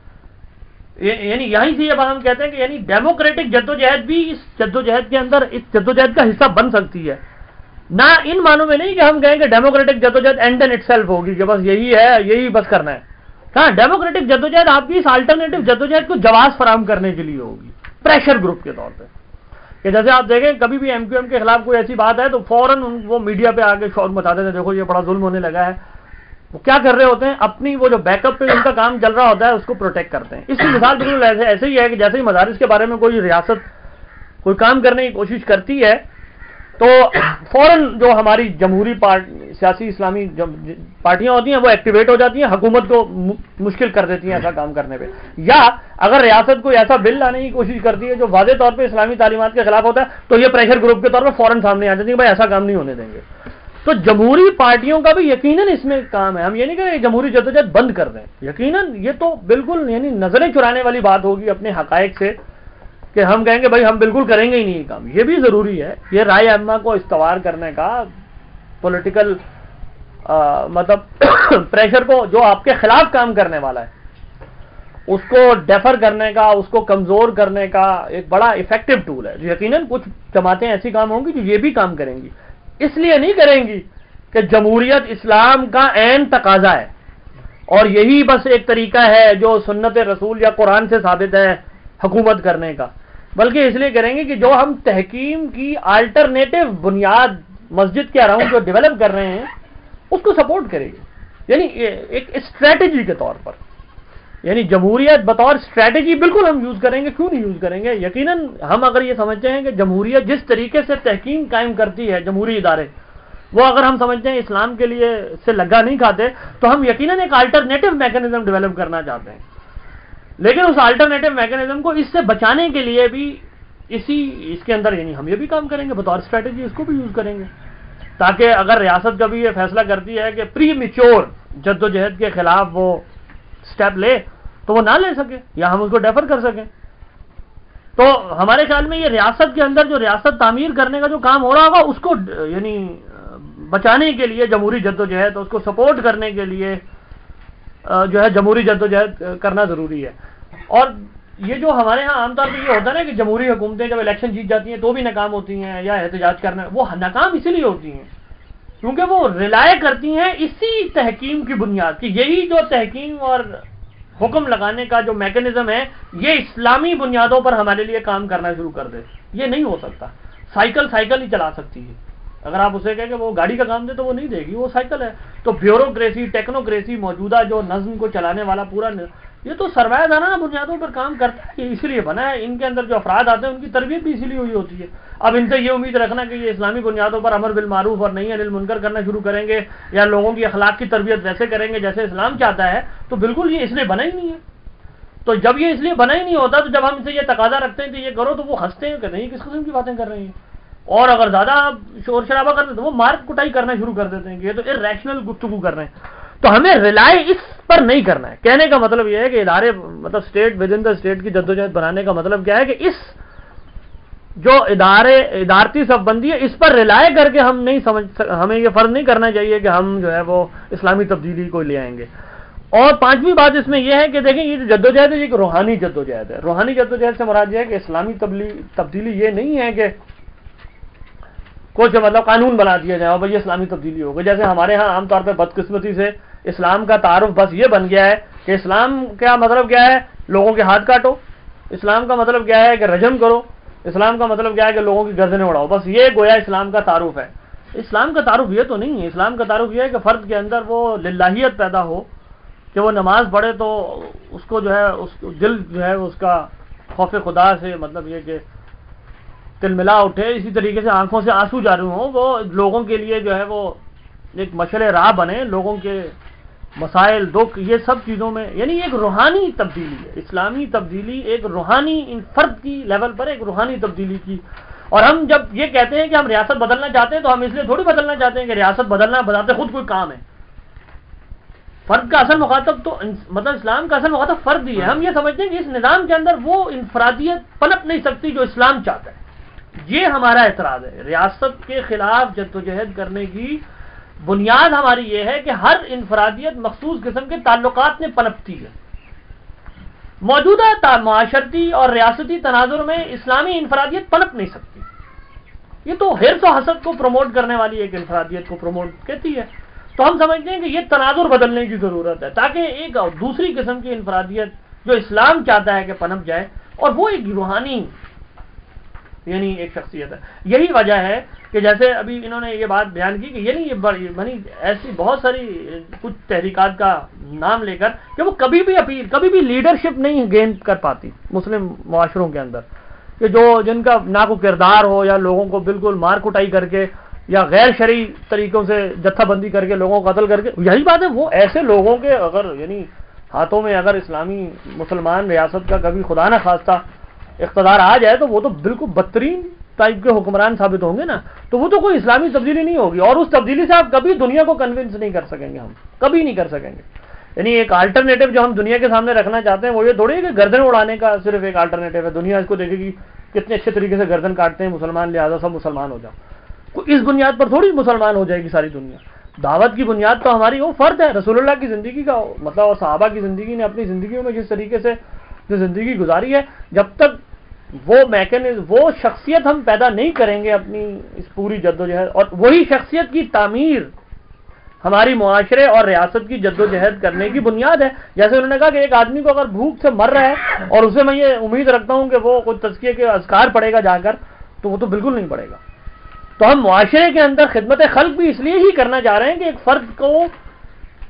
Speaker 1: یعنی یہیں سے یہ بات ہم کہتے ہیں کہ یعنی ڈیموکریٹک جدوجہد بھی اس جدوجہد کے اندر، اس جدوجہد کا حصہ بن سکتی ہے۔ نہ ان معنوں میں نہیں کہ ہم کہیں کہ ڈیموکریٹک جدوجہد اینڈ اینڈ اٹ سیلف ہوگی، کہ بس یہی ہے، یہی بس کرنا ہے۔ ہاں ڈیموکریٹک جدوجہد آپ کی اس آلٹرنیٹو جدوجہد کو جواز فراہم کرنے کے لیے ہوگی۔ پریشر گروپ کے طور پہ۔ کہ جیسے آپ دیکھیں، کبھی بھی ایم کیو ایم کے خلاف کوئی ایسی بات ہے تو فوراً وہ میڈیا پہ آگے شور بتاتے تھے، دیکھو یہ بڑا ظلم ہونے لگا ہے۔ وہ کیا کر رہے ہوتے ہیں؟ اپنی وہ جو بیک اپ پہ ان کا کام چل رہا ہوتا ہے، اس کو پروٹیکٹ کرتے ہیں۔ اس کی مثال بالکل ایسے ایسے ہی ہے کہ جیسے ہی مدارس کے بارے میں کوئی ریاست، کوئی کام کرنے کی کوشش کرتی ہے تو فوراً جو ہماری جمہوری سیاسی اسلامی جی-, پارٹیاں ہوتی ہیں وہ ایکٹیویٹ ہو جاتی ہیں، حکومت کو مشکل کر دیتی ہیں ایسا کام کرنے پہ۔ یا اگر ریاست کوئی ایسا بل لانے کی کوشش کرتی ہے جو واضح طور پہ اسلامی تعلیمات کے خلاف ہوتا ہے، تو یہ پریشر گروپ کے طور پہ فوراً سامنے آ جاتی ہے بھائی ایسا کام نہیں ہونے دیں گے۔ تو جمہوری پارٹیوں کا بھی یقیناً اس میں کام ہے۔ ہم یہ نہیں کہ جمہوری جدوجہد بند کر دیں۔ یقیناً یہ تو بالکل یعنی نظریں چرانے والی بات ہوگی اپنے حقائق سے۔ کہ ہم کہیں گے بھائی ہم بالکل کریں گے ہی نہیں یہ کام۔ یہ بھی ضروری ہے۔ یہ رائے اما کو استوار کرنے کا پولیٹیکل مطلب پریشر کو جو آپ کے خلاف کام کرنے والا ہے، اس کو ڈیفر کرنے کا، اس کو کمزور کرنے کا ایک بڑا افیکٹو ٹول ہے۔ یقیناً کچھ جماعتیں ایسی کام ہوں گی جو یہ بھی کام کریں گی۔ اس لیے نہیں کریں گی کہ جمہوریت اسلام کا عین تقاضا ہے۔ اور یہی بس ایک طریقہ ہے جو سنت رسول یا قرآن سے ثابت ہے حکومت کرنے کا۔ بلکہ اس لیے کریں گے کہ جو ہم تحکیم کی آلٹرنیٹو بنیاد مسجد کے اراؤنڈ جو ڈیولپ کر رہے ہیں، اس کو سپورٹ کرے گی۔ یعنی ایک اسٹریٹجی کے طور پر۔ یعنی جمہوریت بطور اسٹریٹجی بالکل ہم یوز کریں گے، کیوں نہیں یوز کریں گے؟ یقیناً ہم اگر یہ سمجھتے ہیں کہ جمہوریت جس طریقے سے تحقیم قائم کرتی ہے جمہوری ادارے، وہ اگر ہم سمجھتے ہیں اسلام کے لیے سے لگا نہیں کھاتے، تو ہم یقیناً ایک آلٹرنیٹو میکنزم ڈیولپ کرنا چاہتے ہیں۔ لیکن اس آلٹرنیٹو میکنزم کو اس سے بچانے کے لیے بھی اسی اس کے اندر یعنی ہم یہ بھی کام کریں گے، بطور اسٹریٹجی اس کو بھی یوز کریں گے۔ تاکہ اگر ریاست کبھی یہ فیصلہ کرتی ہے کہ پری میچور جد و جہد کے خلاف وہ اسٹیپ لے، تو وہ نہ لے سکے یا ہم اس کو ڈیفر کر سکیں۔ تو ہمارے خیال میں یہ ریاست کے اندر جو ریاست تعمیر کرنے کا جو کام ہو رہا ہوگا، اس کو یعنی بچانے کے لیے، جمہوری جد و جہد اس کو سپورٹ کرنے کے لیے جو ہے جمہوری جد و جہد کرنا ضروری ہے۔ اور یہ جو ہمارے ہاں عام طور پہ یہ ہوتا ہے نا کہ جمہوری حکومتیں جب الیکشن جیت جاتی ہیں تو بھی ناکام ہوتی ہیں یا احتجاج کرنا، وہ ناکام اسی لیے ہوتی ہیں۔ کیونکہ وہ ریلائے کرتی ہیں اسی تحکیم کی بنیاد کی، یہی جو تحکیم اور حکم لگانے کا جو میکنزم ہے، یہ اسلامی بنیادوں پر ہمارے لیے کام کرنا شروع کر دے۔ یہ نہیں ہو سکتا۔ سائیکل سائیکل ہی چلا سکتی ہے۔ اگر آپ اسے کہیں کہ وہ گاڑی کا کام دے تو وہ نہیں دے گی، وہ سائیکل ہے۔ تو بیوروکریسی، ٹیکنوکریسی، موجودہ جو نظم کو چلانے والا پورا یہ تو سروائے دانا بنیادوں پر کام کرتا ہے، یہ اس لیے بنا ہے۔ ان کے اندر جو افراد آتے ہیں، ان کی تربیت بھی اسی لیے ہوئی ہوتی ہے۔ اب ان سے یہ امید رکھنا کہ یہ اسلامی بنیادوں پر امر بالمعروف اور نہیں انل منکر کرنا شروع کریں گے یا لوگوں کی اخلاق کی تربیت ویسے کریں گے جیسے اسلام چاہتا ہے، تو بالکل یہ اس لیے بنا ہی نہیں ہے۔ تو جب یہ اس لیے بنا ہی نہیں ہوتا، تو جب ہم ان سے یہ تقاضا رکھتے ہیں کہ یہ کرو تو وہ ہنستے ہیں کہ نہیں، کس قسم کی باتیں کر رہے ہیں؟ اور اگر زیادہ شور شرابہ کرتے تو وہ مارک کٹائی کرنا شروع کر دیتے ہیں کہ یہ تو ریشنل گفتگو کر رہے ہیں۔ تو ہمیں ریلائی اس پر نہیں کرنا ہے۔ کہنے کا مطلب یہ ہے کہ ادارے مطلب state within the state کی جدوجہد بنانے کا مطلب کیا ہے کہ اس جو ادارے، ادارتی سب بندی ہے، اس پر ریلائے کر کے ہم نہیں سمجھ ہمیں یہ فرض نہیں کرنا چاہیے کہ ہم جو ہے وہ اسلامی تبدیلی کو لے آئیں گے۔ اور پانچویں بات اس میں یہ ہے کہ دیکھیں، یہ جو جدوجہد ہے، یہ ایک روحانی جدوجہد ہے۔ روحانی جدوجہد سے مراد یہ ہے کہ اسلامی تبدیلی یہ نہیں ہے کہ کچھ مطلب قانون بنا دیا جائے اور بھائی اسلامی تبدیلی ہوگی جیسے ہمارے ہاں عام طور پہ بدقسمتی سے اسلام کا تعارف بس یہ بن گیا ہے کہ اسلام کیا مطلب کیا ہے؟ لوگوں کے ہاتھ کاٹو۔ اسلام کا مطلب کیا ہے کہ رجم کرو۔ اسلام کا مطلب کیا ہے کہ لوگوں کی گردنیں اڑاؤ۔ بس یہ گویا اسلام کا تعارف ہے۔ اسلام کا تعارف یہ تو نہیں ہے۔ اسلام کا تعارف یہ ہے کہ فرد کے اندر وہ للہیت پیدا ہو کہ وہ نماز پڑھے تو اس کو جو ہے، اس دل جو ہے، اس کا خوف خدا سے مطلب یہ کہ تل ملا اٹھے، اسی طریقے سے آنکھوں سے آنسو جاری ہوں۔ وہ لوگوں کے لیے جو ہے وہ ایک مشل راہ بنے، لوگوں کے مسائل، دکھ، یہ سب چیزوں میں یعنی ایک روحانی تبدیلی ہے۔ اسلامی تبدیلی ایک روحانی، ان فرد کی لیول پر ایک روحانی تبدیلی کی۔ اور ہم جب یہ کہتے ہیں کہ ہم ریاست بدلنا چاہتے ہیں، تو ہم اس لیے تھوڑی بدلنا چاہتے ہیں کہ ریاست بدلنا بتاتے خود کوئی کام ہے۔ فرد کا اصل مخاطب تو مطلب اسلام کا اصل مخاطب فرد ہی ہے۔ ہم یہ سمجھتے ہیں کہ اس نظام کے اندر وہ انفرادیت پنپ نہیں سکتی جو اسلام چاہتا ہے۔ یہ ہمارا اعتراض ہے۔ ریاست کے خلاف جدوجہد کرنے کی بنیاد ہماری یہ ہے کہ ہر انفرادیت مخصوص قسم کے تعلقات میں پنپتی ہے۔ موجودہ معاشرتی اور ریاستی تناظر میں اسلامی انفرادیت پنپ نہیں سکتی۔ یہ تو ہرس و حسد کو پروموٹ کرنے والی ایک انفرادیت کو پروموٹ کہتی ہے۔ تو ہم سمجھتے ہیں کہ یہ تناظر بدلنے کی ضرورت ہے تاکہ ایک دوسری قسم کی انفرادیت جو اسلام چاہتا ہے کہ پنپ جائے اور وہ ایک روحانی یعنی ایک شخصیت ہے۔ یہی وجہ ہے کہ جیسے ابھی انہوں نے یہ بات بیان کی کہ یعنی یہ نہیں یہ بنی ایسی بہت ساری کچھ تحریکات کا نام لے کر کہ وہ کبھی بھی اپیل کبھی بھی لیڈرشپ نہیں گین کر پاتی مسلم معاشروں کے اندر۔ کہ جو جن کا نہ کو کردار ہو یا لوگوں کو بالکل مار کٹائی کر کے یا غیر شرعی طریقوں سے جتھا بندی کر کے لوگوں کو قتل کر کے، یہی بات ہے۔ وہ ایسے لوگوں کے اگر یعنی ہاتھوں میں اگر اسلامی مسلمان ریاست کا کبھی خدا نہ خواستہ اقتدار آ جائے تو وہ تو بالکل بدترین ٹائپ کے حکمران ثابت ہوں گے نا۔ تو وہ تو کوئی اسلامی تبدیلی نہیں ہوگی۔ اور اس تبدیلی سے آپ کبھی دنیا کو کنونس نہیں کر سکیں گے ہم۔ کبھی نہیں کر سکیں گے۔ یعنی ایک آلٹرنیٹو جو ہم دنیا کے سامنے رکھنا چاہتے ہیں وہ یہ تھوڑی ہے کہ گردن اڑانے کا صرف ایک آلٹرنیٹو ہے۔ دنیا اس کو دیکھے گی کتنے اچھے طریقے سے گردن کاٹتے ہیں، مسلمان لہٰذا سب مسلمان ہو جاؤ۔ اس بنیاد پر تھوڑی مسلمان ہو جائے گی ساری دنیا۔ دعوت کی بنیاد تو ہماری وہ فرد ہے، رسول اللہ کی زندگی کا مطلب اور صحابہ کی زندگی نے اپنی زندگیوں میں جس طریقے سے جو زندگی گزاری ہے، جب تک وہ میکنزم وہ شخصیت ہم پیدا نہیں کریں گے اپنی اس پوری جد و جہد اور وہی شخصیت کی تعمیر ہماری معاشرے اور ریاست کی جد و جہد کرنے کی بنیاد ہے۔ جیسے انہوں نے کہا کہ ایک آدمی کو اگر بھوک سے مر رہا ہے اور اسے میں یہ امید رکھتا ہوں کہ وہ کوئی تزکیے کے ازکار پڑے گا جا کر، تو وہ تو بالکل نہیں پڑے گا۔ تو ہم معاشرے کے اندر خدمت خلق بھی اس لیے ہی کرنا چاہ رہے ہیں کہ ایک فرد کو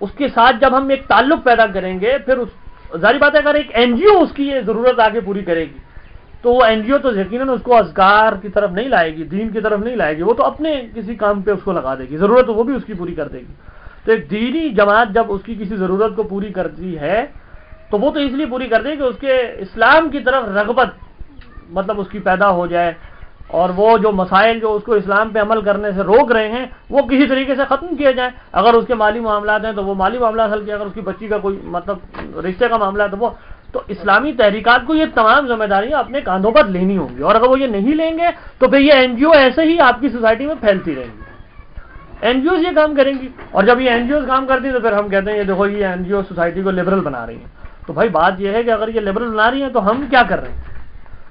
Speaker 1: اس کے ساتھ جب ہم ایک تعلق پیدا کریں گے، پھر اس ظاہری بات ہے، اگر ایک این جی او اس کی یہ ضرورت آگے پوری کرے گی، تو وہ این جی او تو یقیناً اس کو ازگار کی طرف نہیں لائے گی، دین کی طرف نہیں لائے گی، وہ تو اپنے کسی کام پہ اس کو لگا دے گی، ضرورت وہ بھی اس کی پوری کر دے گی۔ تو ایک دینی جماعت جب اس کی کسی ضرورت کو پوری کرتی ہے، تو وہ تو اس لیے پوری کر دے کہ اس کے اسلام کی طرف رغبت مطلب اس کی پیدا ہو جائے اور وہ جو مسائل جو اس کو اسلام پہ عمل کرنے سے روک رہے ہیں، وہ کسی طریقے سے ختم کیے جائیں۔ اگر اس کے مالی معاملات ہیں تو وہ مالی معاملات حل کیا اگر اس کی بچی کا کوئی مطلب رشتے کا معاملہ ہے تو وہ۔ تو اسلامی تحریکات کو یہ تمام ذمہ داریاں اپنے کاندھوں پر لینی ہوں گی۔ اور اگر وہ یہ نہیں لیں گے تو پھر یہ این جی او ایسے ہی آپ کی سوسائٹی میں پھیلتی رہیں گی۔ این جی اوز یہ کام کریں گی۔ اور جب یہ این جی اوز کام کرتی تو پھر ہم کہتے ہیں، یہ دیکھو، یہ این جی او سوسائٹی کو لبرل بنا رہی ہیں۔ تو بھائی بات یہ ہے کہ اگر یہ لبرل بنا رہی ہیں تو ہم کیا کر رہے ہیں؟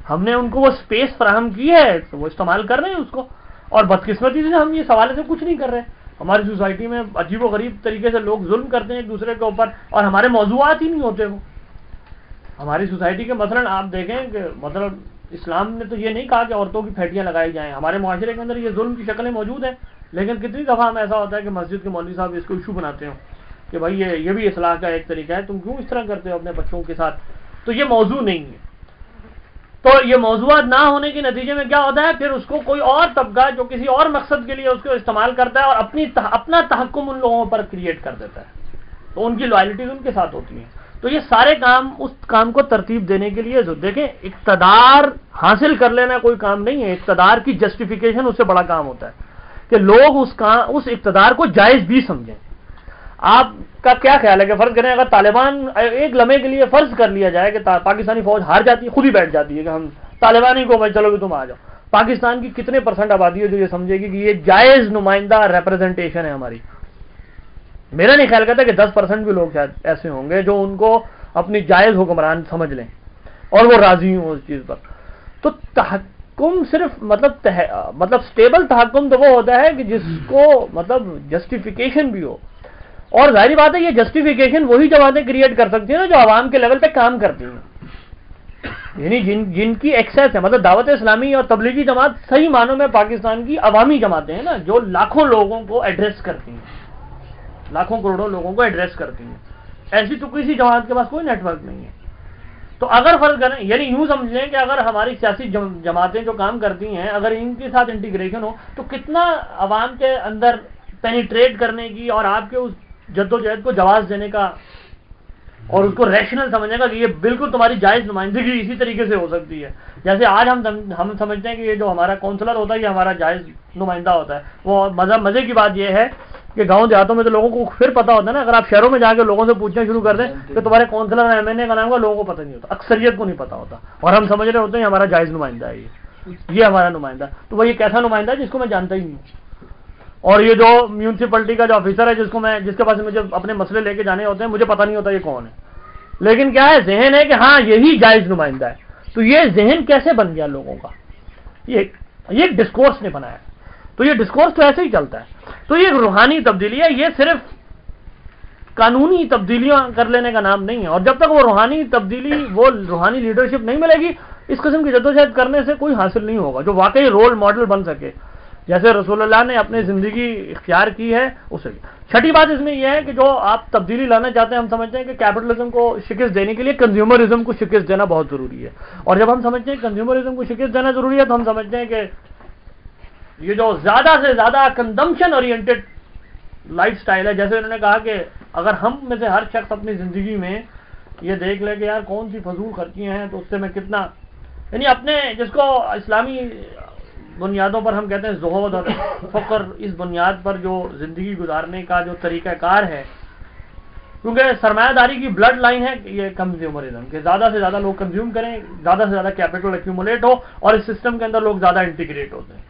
Speaker 1: ہم نے ان کو وہ اسپیس فراہم کی ہے، تو وہ استعمال کر رہے ہیں اس کو۔ اور بدقسمتی سے ہم یہ سوالے سے کچھ نہیں کر رہے۔ ہماری سوسائٹی میں عجیب و غریب طریقے سے لوگ ظلم کرتے ہیں ایک دوسرے کے اوپر اور ہمارے موضوعات ہی نہیں ہوتے وہ۔ ہماری سوسائٹی کے مثلا آپ دیکھیں کہ مطلب اسلام نے تو یہ نہیں کہا کہ عورتوں کی پھیٹیاں لگائی جائیں۔ ہمارے معاشرے کے اندر یہ ظلم کی شکلیں موجود ہیں، لیکن کتنی دفعہ ہم ایسا ہوتا ہے کہ مسجد کے مولوی صاحب اس کو ایشو بناتے ہوں کہ بھائی یہ یہ بھی اصلاح کا ایک طریقہ ہے، تم کیوں اس طرح کرتے ہو اپنے بچوں کے ساتھ؟ تو یہ موضوع نہیں ہے۔ تو یہ موضوعات نہ ہونے کے نتیجے میں کیا ہوتا ہے؟ پھر اس کو کوئی اور طبقہ جو کسی اور مقصد کے لیے اس کو استعمال کرتا ہے اور اپنی اپنا تحکم ان لوگوں پر کریٹ کر دیتا ہے۔ تو ان کی لائلٹیز ان کے ساتھ ہوتی ہیں۔ تو یہ سارے کام، اس کام کو ترتیب دینے کے لیے دیکھیں، اقتدار حاصل کر لینا کوئی کام نہیں ہے۔ اقتدار کی جسٹیفیکیشن اس سے بڑا کام ہوتا ہے کہ لوگ اس کا اس اقتدار کو جائز بھی سمجھیں۔ آپ کا کیا خیال ہے کہ فرض کریں اگر طالبان ایک لمحے کے لیے فرض کر لیا جائے کہ پاکستانی فوج ہار جاتی ہے، خود ہی بیٹھ جاتی ہے کہ ہم طالبان ہی کو بھائی چلو تم آ جاؤ۔ پاکستان کی کتنے پرسنٹ آبادی ہے جو یہ سمجھے گی کہ یہ جائز نمائندہ ریپرزنٹیشن ہے ہماری؟ میرا نہیں خیال کرتا کہ دس پرسنٹ بھی لوگ شاید ایسے ہوں گے جو ان کو اپنی جائز حکمران سمجھ لیں اور وہ راضی ہوں اس چیز پر۔ تو تحکم صرف مطلب مطلب اسٹیبل تحکم تو وہ ہوتا ہے کہ جس کو مطلب جسٹیفیکیشن بھی ہو۔ اور ظاہری بات ہے یہ جسٹیفیکیشن وہی جماعتیں کریٹ کر سکتی ہیں نا جو عوام کے لیول پہ کام کرتی ہیں۔ یعنی جن جن کی ایکسیس ہے مطلب دعوت اسلامی اور تبلیغی جماعت صحیح معنوں میں پاکستان کی عوامی جماعتیں ہیں نا، جو لاکھوں لوگوں کو ایڈریس کرتی ہیں۔ لاکھوں کروڑوں لوگوں کو ایڈریس کرتی ہیں۔ ایسی تو کسی جماعت کے پاس کوئی نیٹ ورک نہیں ہے۔ تو اگر فرض کریں یعنی یوں سمجھ لیں کہ اگر ہماری سیاسی جماعتیں جو کام کرتی ہیں، اگر ان کے ساتھ انٹیگریشن ہو، تو کتنا عوام کے اندر پینیٹریٹ کرنے کی اور آپ کے اس جد و جہد کو جواز دینے کا اور اس کو ریشنل سمجھنے کا کہ یہ بالکل تمہاری جائز نمائندگی اسی طریقے سے ہو سکتی ہے۔ جیسے آج ہم ہم سمجھتے ہیں کہ یہ جو ہمارا کونسلر ہوتا ہے، یہ ہمارا جائز نمائندہ ہوتا ہے۔ وہ مزہ، مزے کی بات یہ ہے کہ گاؤں دیہاتوں میں تو لوگوں کو پھر پتا ہوتا ہے نا، اگر آپ شہروں میں جا کے لوگوں سے پوچھنا شروع کر دیں کہ تمہارے کونسلر ایم این اے کا نام کا لوگوں کو پتہ نہیں ہوتا، اکثریت کو نہیں پتا ہوتا۔ اور ہم سمجھ رہے ہوتے ہیں ہمارا جائز نمائندہ ہے، یہ۔ یہ ہمارا نمائندہ۔ تو وہ یہ کیسا نمائندہ ہے جس کو میں جانتا ہی نہیں ہوں۔ اور یہ جو میونسپلٹی کا جو آفیسر ہے، جس کو میں جس کے پاس مجھے اپنے مسئلے لے کے جانے ہوتے ہیں، مجھے پتا نہیں ہوتا یہ کون ہے۔ لیکن کیا ہے، ذہن ہے کہ ہاں یہی جائز نمائندہ ہے۔ تو یہ ذہن کیسے بن گیا لوگوں کا؟ یہ ایک ڈسکورس نے بنایا۔ تو یہ ڈسکورس تو ایسے ہی چلتا ہے۔ تو یہ روحانی تبدیلی ہے، یہ صرف قانونی تبدیلیاں کر لینے کا نام نہیں ہے۔ اور جب تک وہ روحانی تبدیلی، وہ روحانی لیڈرشپ نہیں ملے گی، اس قسم کی جدوجہد کرنے سے کوئی حاصل نہیں ہوگا۔ جو واقعی رول ماڈل بن سکے۔ جیسے رسول اللہ نے اپنی زندگی اختیار کی ہے، اسے چھٹی بات اس میں یہ ہے کہ جو آپ تبدیلی لانا چاہتے ہیں، ہم سمجھتے ہیں کہ کیپٹلزم کو شکست دینے کے لیے کنزیومرزم کو شکست دینا بہت ضروری ہے۔ اور جب ہم سمجھتے ہیں کنزیومرزم کو شکست دینا ضروری ہے، تو ہم سمجھتے ہیں کہ یہ جو زیادہ سے زیادہ کنزمپشن اورینٹیڈ لائف سٹائل ہے، جیسے انہوں نے کہا کہ اگر ہم میں سے ہر شخص اپنی زندگی میں یہ دیکھ لے کہ یار کون سی فضول خرچیاں ہیں، تو اس سے میں کتنا یعنی اپنے جس کو اسلامی بنیادوں پر ہم کہتے ہیں زہد اور فخر اس بنیاد پر جو زندگی گزارنے کا جو طریقہ کار ہے، کیونکہ سرمایہ داری کی بلڈ لائن ہے، یہ کنزیومرزم کہ زیادہ سے زیادہ لوگ کنزیوم کریں، زیادہ سے زیادہ کیپٹل ایکومولیٹ ہو اور اس سسٹم کے اندر لوگ زیادہ انٹیگریٹ ہوتے ہیں۔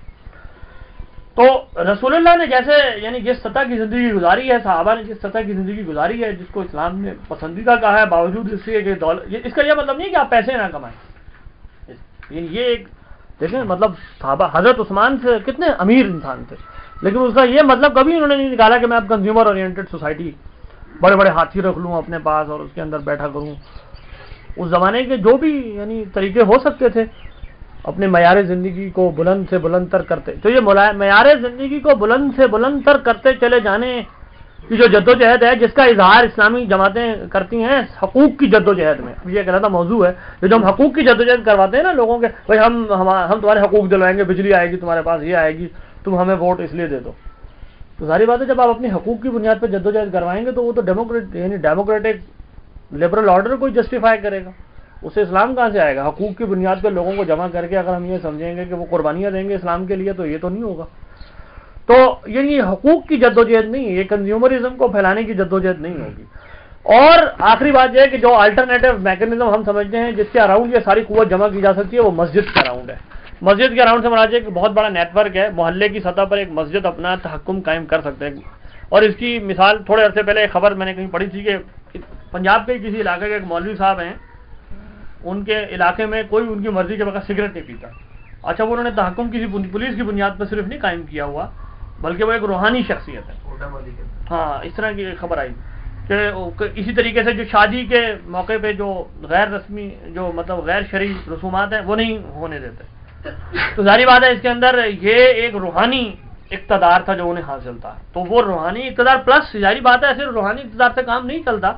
Speaker 1: تو رسول اللہ نے جیسے یعنی جس سطح کی زندگی گزاری ہے، صحابہ نے جس سطح کی زندگی گزاری ہے، جس کو اسلام نے پسندیدہ کہا ہے، باوجود اس کے کہ اس کا یہ مطلب نہیں کہ آپ پیسے نہ کمائیں۔ یعنی یہ ایک دیکھیں مطلب صحابہ حضرت عثمان سے کتنے امیر انسان تھے۔ لیکن اس کا یہ مطلب کبھی انہوں نے نہیں نکالا کہ میں اب کنزیومر اورینٹیڈ سوسائٹی بڑے بڑے ہاتھی رکھ لوں اپنے پاس اور اس کے اندر بیٹھا کروں۔ اس زمانے کے جو بھی یعنی طریقے ہو سکتے تھے، اپنے معیار زندگی کو بلند سے بلند تر کرتے۔ تو یہ معیار زندگی کو بلند سے بلند تر کرتے چلے جانے کی جو جد و جہد ہے، جس کا اظہار اسلامی جماعتیں کرتی ہیں، حقوق کی جد و جہد میں یہ ایک علیحدہ موضوع ہے جو ہم حقوق کی جد و جہد کرواتے ہیں نا لوگوں کے، بھائی ہم ہم تمہارے حقوق دلوائیں گے، بجلی آئے گی، تمہارے پاس یہ آئے گی، تم ہمیں ووٹ اس لیے دے دو۔ تو ظاہری بات ہے، جب آپ اپنی حقوق کی بنیاد پہ جد و جہد کروائیں گے تو وہ تو ڈیموکریٹ یعنی ڈیموکریٹک لبرل آرڈر کو جسٹیفائی کرے گا۔ اسے اسلام کہاں سے آئے گا؟ حقوق کی بنیاد پہ لوگوں کو جمع کر کے اگر ہم یہ سمجھیں گے کہ وہ قربانیاں دیں گے اسلام کے لیے، تو یہ تو نہیں ہوگا۔ تو یعنی حقوق کی جد و جہد نہیں ہے، یہ کنزیومرزم کو پھیلانے کی جد و جہد نہیں ہوگی۔ اور آخری بات یہ ہے کہ جو الٹرنیٹو میکنزم ہم سمجھتے ہیں، جس کے اراؤنڈ یہ ساری قوت جمع کی جا سکتی ہے، وہ مسجد کے اراؤنڈ ہے۔ مسجد کے اراؤنڈ سے مراد ایک بہت بڑا نیٹ ورک ہے، محلے کی سطح پر ایک مسجد اپنا تحکم قائم کر سکتے ہیں۔ اور اس کی مثال تھوڑے عرصے پہلے ایک خبر میں نے کہیں پڑھی تھی کہ پنجاب کے کسی علاقے کے ایک مولوی صاحب ہیں، ان کے علاقے میں کوئی ان کی مرضی کے بغیر سگریٹ نہیں پیتا۔ اچھا وہ انہوں نے تحکم کسی پولیس کی بنیاد پر صرف نہیں قائم کیا ہوا بلکہ وہ ایک روحانی شخصیت ہے۔ ہاں اس طرح کی خبر آئی کہ اسی طریقے سے جو شادی کے موقع پہ جو غیر رسمی جو مطلب غیر شریف رسومات ہیں وہ نہیں ہونے دیتے۔ تو ظاہری بات ہے اس کے اندر یہ ایک روحانی اقتدار تھا جو انہیں حاصل تھا۔ تو وہ روحانی اقتدار پلس ظاہری بات ہے صرف روحانی اقتدار سے کام نہیں چلتا۔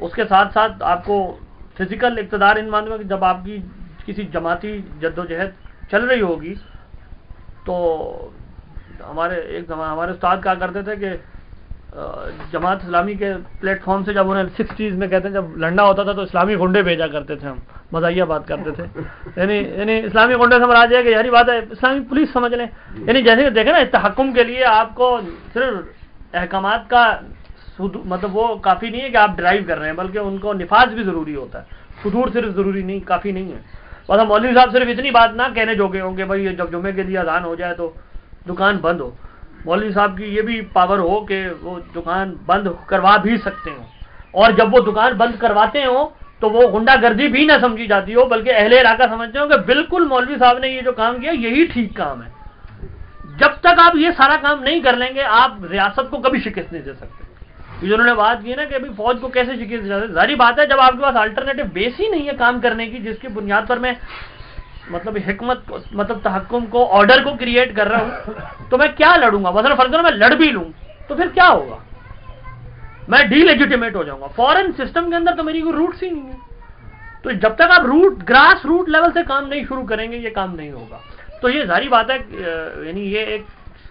Speaker 1: اس کے ساتھ ساتھ آپ کو فزیکل اقتدار ان مانوں کہ جب آپ کی کسی جماعتی جد و جہد چل رہی ہوگی تو ہمارے ایک ہمارے استاد کہا کرتے تھے کہ جماعت اسلامی کے پلیٹ فارم سے جب انہیں سکسٹیز میں کہتے ہیں جب لڑنا ہوتا تھا تو اسلامی گنڈے بھیجا کرتے تھے ہم مزاحیہ بات کرتے تھے۔ یعنی یعنی اسلامی گنڈے سے مراد ہے کہ یاری بات ہے اسلامی پولیس سمجھ لیں۔ یعنی جیسے کہ دیکھیں نا تحکم کے لیے آپ کو صرف احکامات کا مطلب وہ کافی نہیں ہے کہ آپ ڈرائیو کر رہے ہیں بلکہ ان کو نفاذ بھی ضروری ہوتا ہے۔ صدور صرف ضروری نہیں کافی نہیں ہے۔ بس مولوی صاحب صرف اتنی بات نہ کہنے جو ہوں گے بھائی جب جمعے کے لیے اذان ہو جائے تو دکان بند ہو۔ مولوی صاحب کی یہ بھی پاور ہو کہ وہ دکان بند کروا بھی سکتے ہوں۔ اور جب وہ دکان بند کرواتے ہوں تو وہ گنڈا گردی بھی نہ سمجھی جاتی ہو، بلکہ اہل علاقہ سمجھتے ہو کہ بالکل مولوی صاحب نے یہ جو کام کیا، یہی ٹھیک کام ہے۔ جب تک آپ یہ سارا کام نہیں کر لیں گے، آپ ریاست کو کبھی شکست نہیں دے سکتے۔ انہوں نے بات کی نا کہ ابھی فوج کو کیسے شکست دے سکتے ظاہری بات ہے جب آپ کے پاس الٹرنیٹو بیس ہی نہیں ہے کام کرنے کی، جس کی بنیاد پر میں مطلب حکمت مطلب تحکم کو آرڈر کو کریٹ کر رہا ہوں، تو میں کیا لڑوں گا؟ مثلا فرض میں لڑ بھی لوں، تو پھر کیا ہوگا؟ میں ڈی لیجیٹیمیٹ ہو جاؤں گا۔ فورن سسٹم کے اندر تو میری کوئی روٹس ہی نہیں ہے۔ تو جب تک آپ روٹ گراس روٹ لیول سے کام نہیں شروع کریں گے، یہ کام نہیں ہوگا۔ تو یہ ظاہری بات ہے یعنی یہ ایک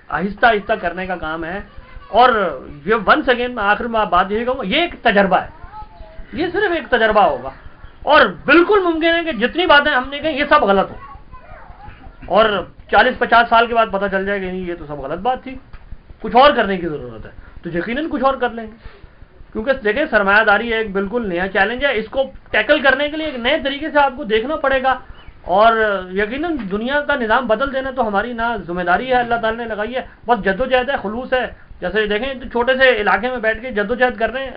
Speaker 1: آہستہ آہستہ کرنے کا کام ہے۔ اور یہ ون سیکنڈ میں آخر میں بات یہی کہوں گا، یہ ایک تجربہ ہے۔ یہ صرف ایک تجربہ ہوگا۔ اور بالکل ممکن ہے کہ جتنی باتیں ہم نے کہیں یہ سب غلط ہو اور چالیس پچاس سال کے بعد پتہ چل جائے گا نہیں، یہ تو سب غلط بات تھی۔ کچھ اور کرنے کی ضرورت ہے۔ تو یقیناً کچھ اور کر لیں گے۔ کیونکہ دیکھیں، سرمایہ داری ایک بالکل نیا چیلنج ہے۔ اس کو ٹیکل کرنے کے لیے ایک نئے طریقے سے آپ کو دیکھنا پڑے گا۔ اور یقیناً دنیا کا نظام بدل دینا تو ہماری نہ ذمہ داری ہے۔ اللہ تعالیٰ نے لگائی ہے۔ بس جد و جہد ہے، خلوص ہے۔ جیسے دیکھیں، چھوٹے سے علاقے میں بیٹھ کے جد و جہد کر رہے ہیں۔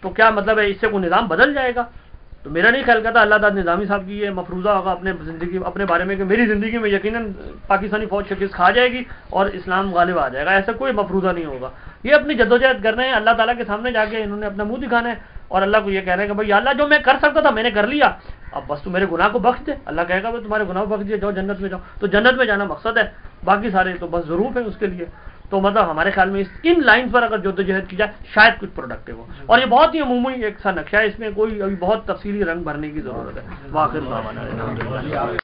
Speaker 1: تو کیا مطلب ہے؟ اس سے کوئی نظام بدل جائے گا؟ تو میرا نہیں خیال کرتا اللہ تعالیٰ نظامی صاحب کی یہ مفروضہ ہوگا اپنے زندگی، اپنے بارے میں کہ میری زندگی میں یقیناً پاکستانی فوج شکست کھا جائے گی اور اسلام غالب آ جائے گا۔ ایسا کوئی مفروضہ نہیں ہوگا۔ یہ اپنی جدوجہد کر رہے ہیں، اللہ تعالیٰ کے سامنے جا کے انہوں نے اپنا منہ دکھانا ہے اور اللہ کو یہ کہہ رہے ہیں کہ بھائی اللہ جو میں کر سکتا تھا، میں نے کر لیا۔ اب بس تو میرے گناہ کو بخش دے۔ اللہ کہے گا، بھائی، تمہارے گناہ کو بخش دیا جاؤ جنت میں جاؤ۔ تو جنت میں جانا مقصد ہے۔ باقی سارے تو بس ضرور ہیں اس کے لیے۔ تو مطلب ہمارے خیال میں اس ان لائن پر اگر جدوجہد کی جائے، شاید کچھ پروڈکٹیو ہو۔ اور یہ بہت ہی عمومی ایک سا نقشہ ہے، اس میں کوئی ابھی بہت تفصیلی رنگ بھرنے کی ضرورت ہے۔ واقع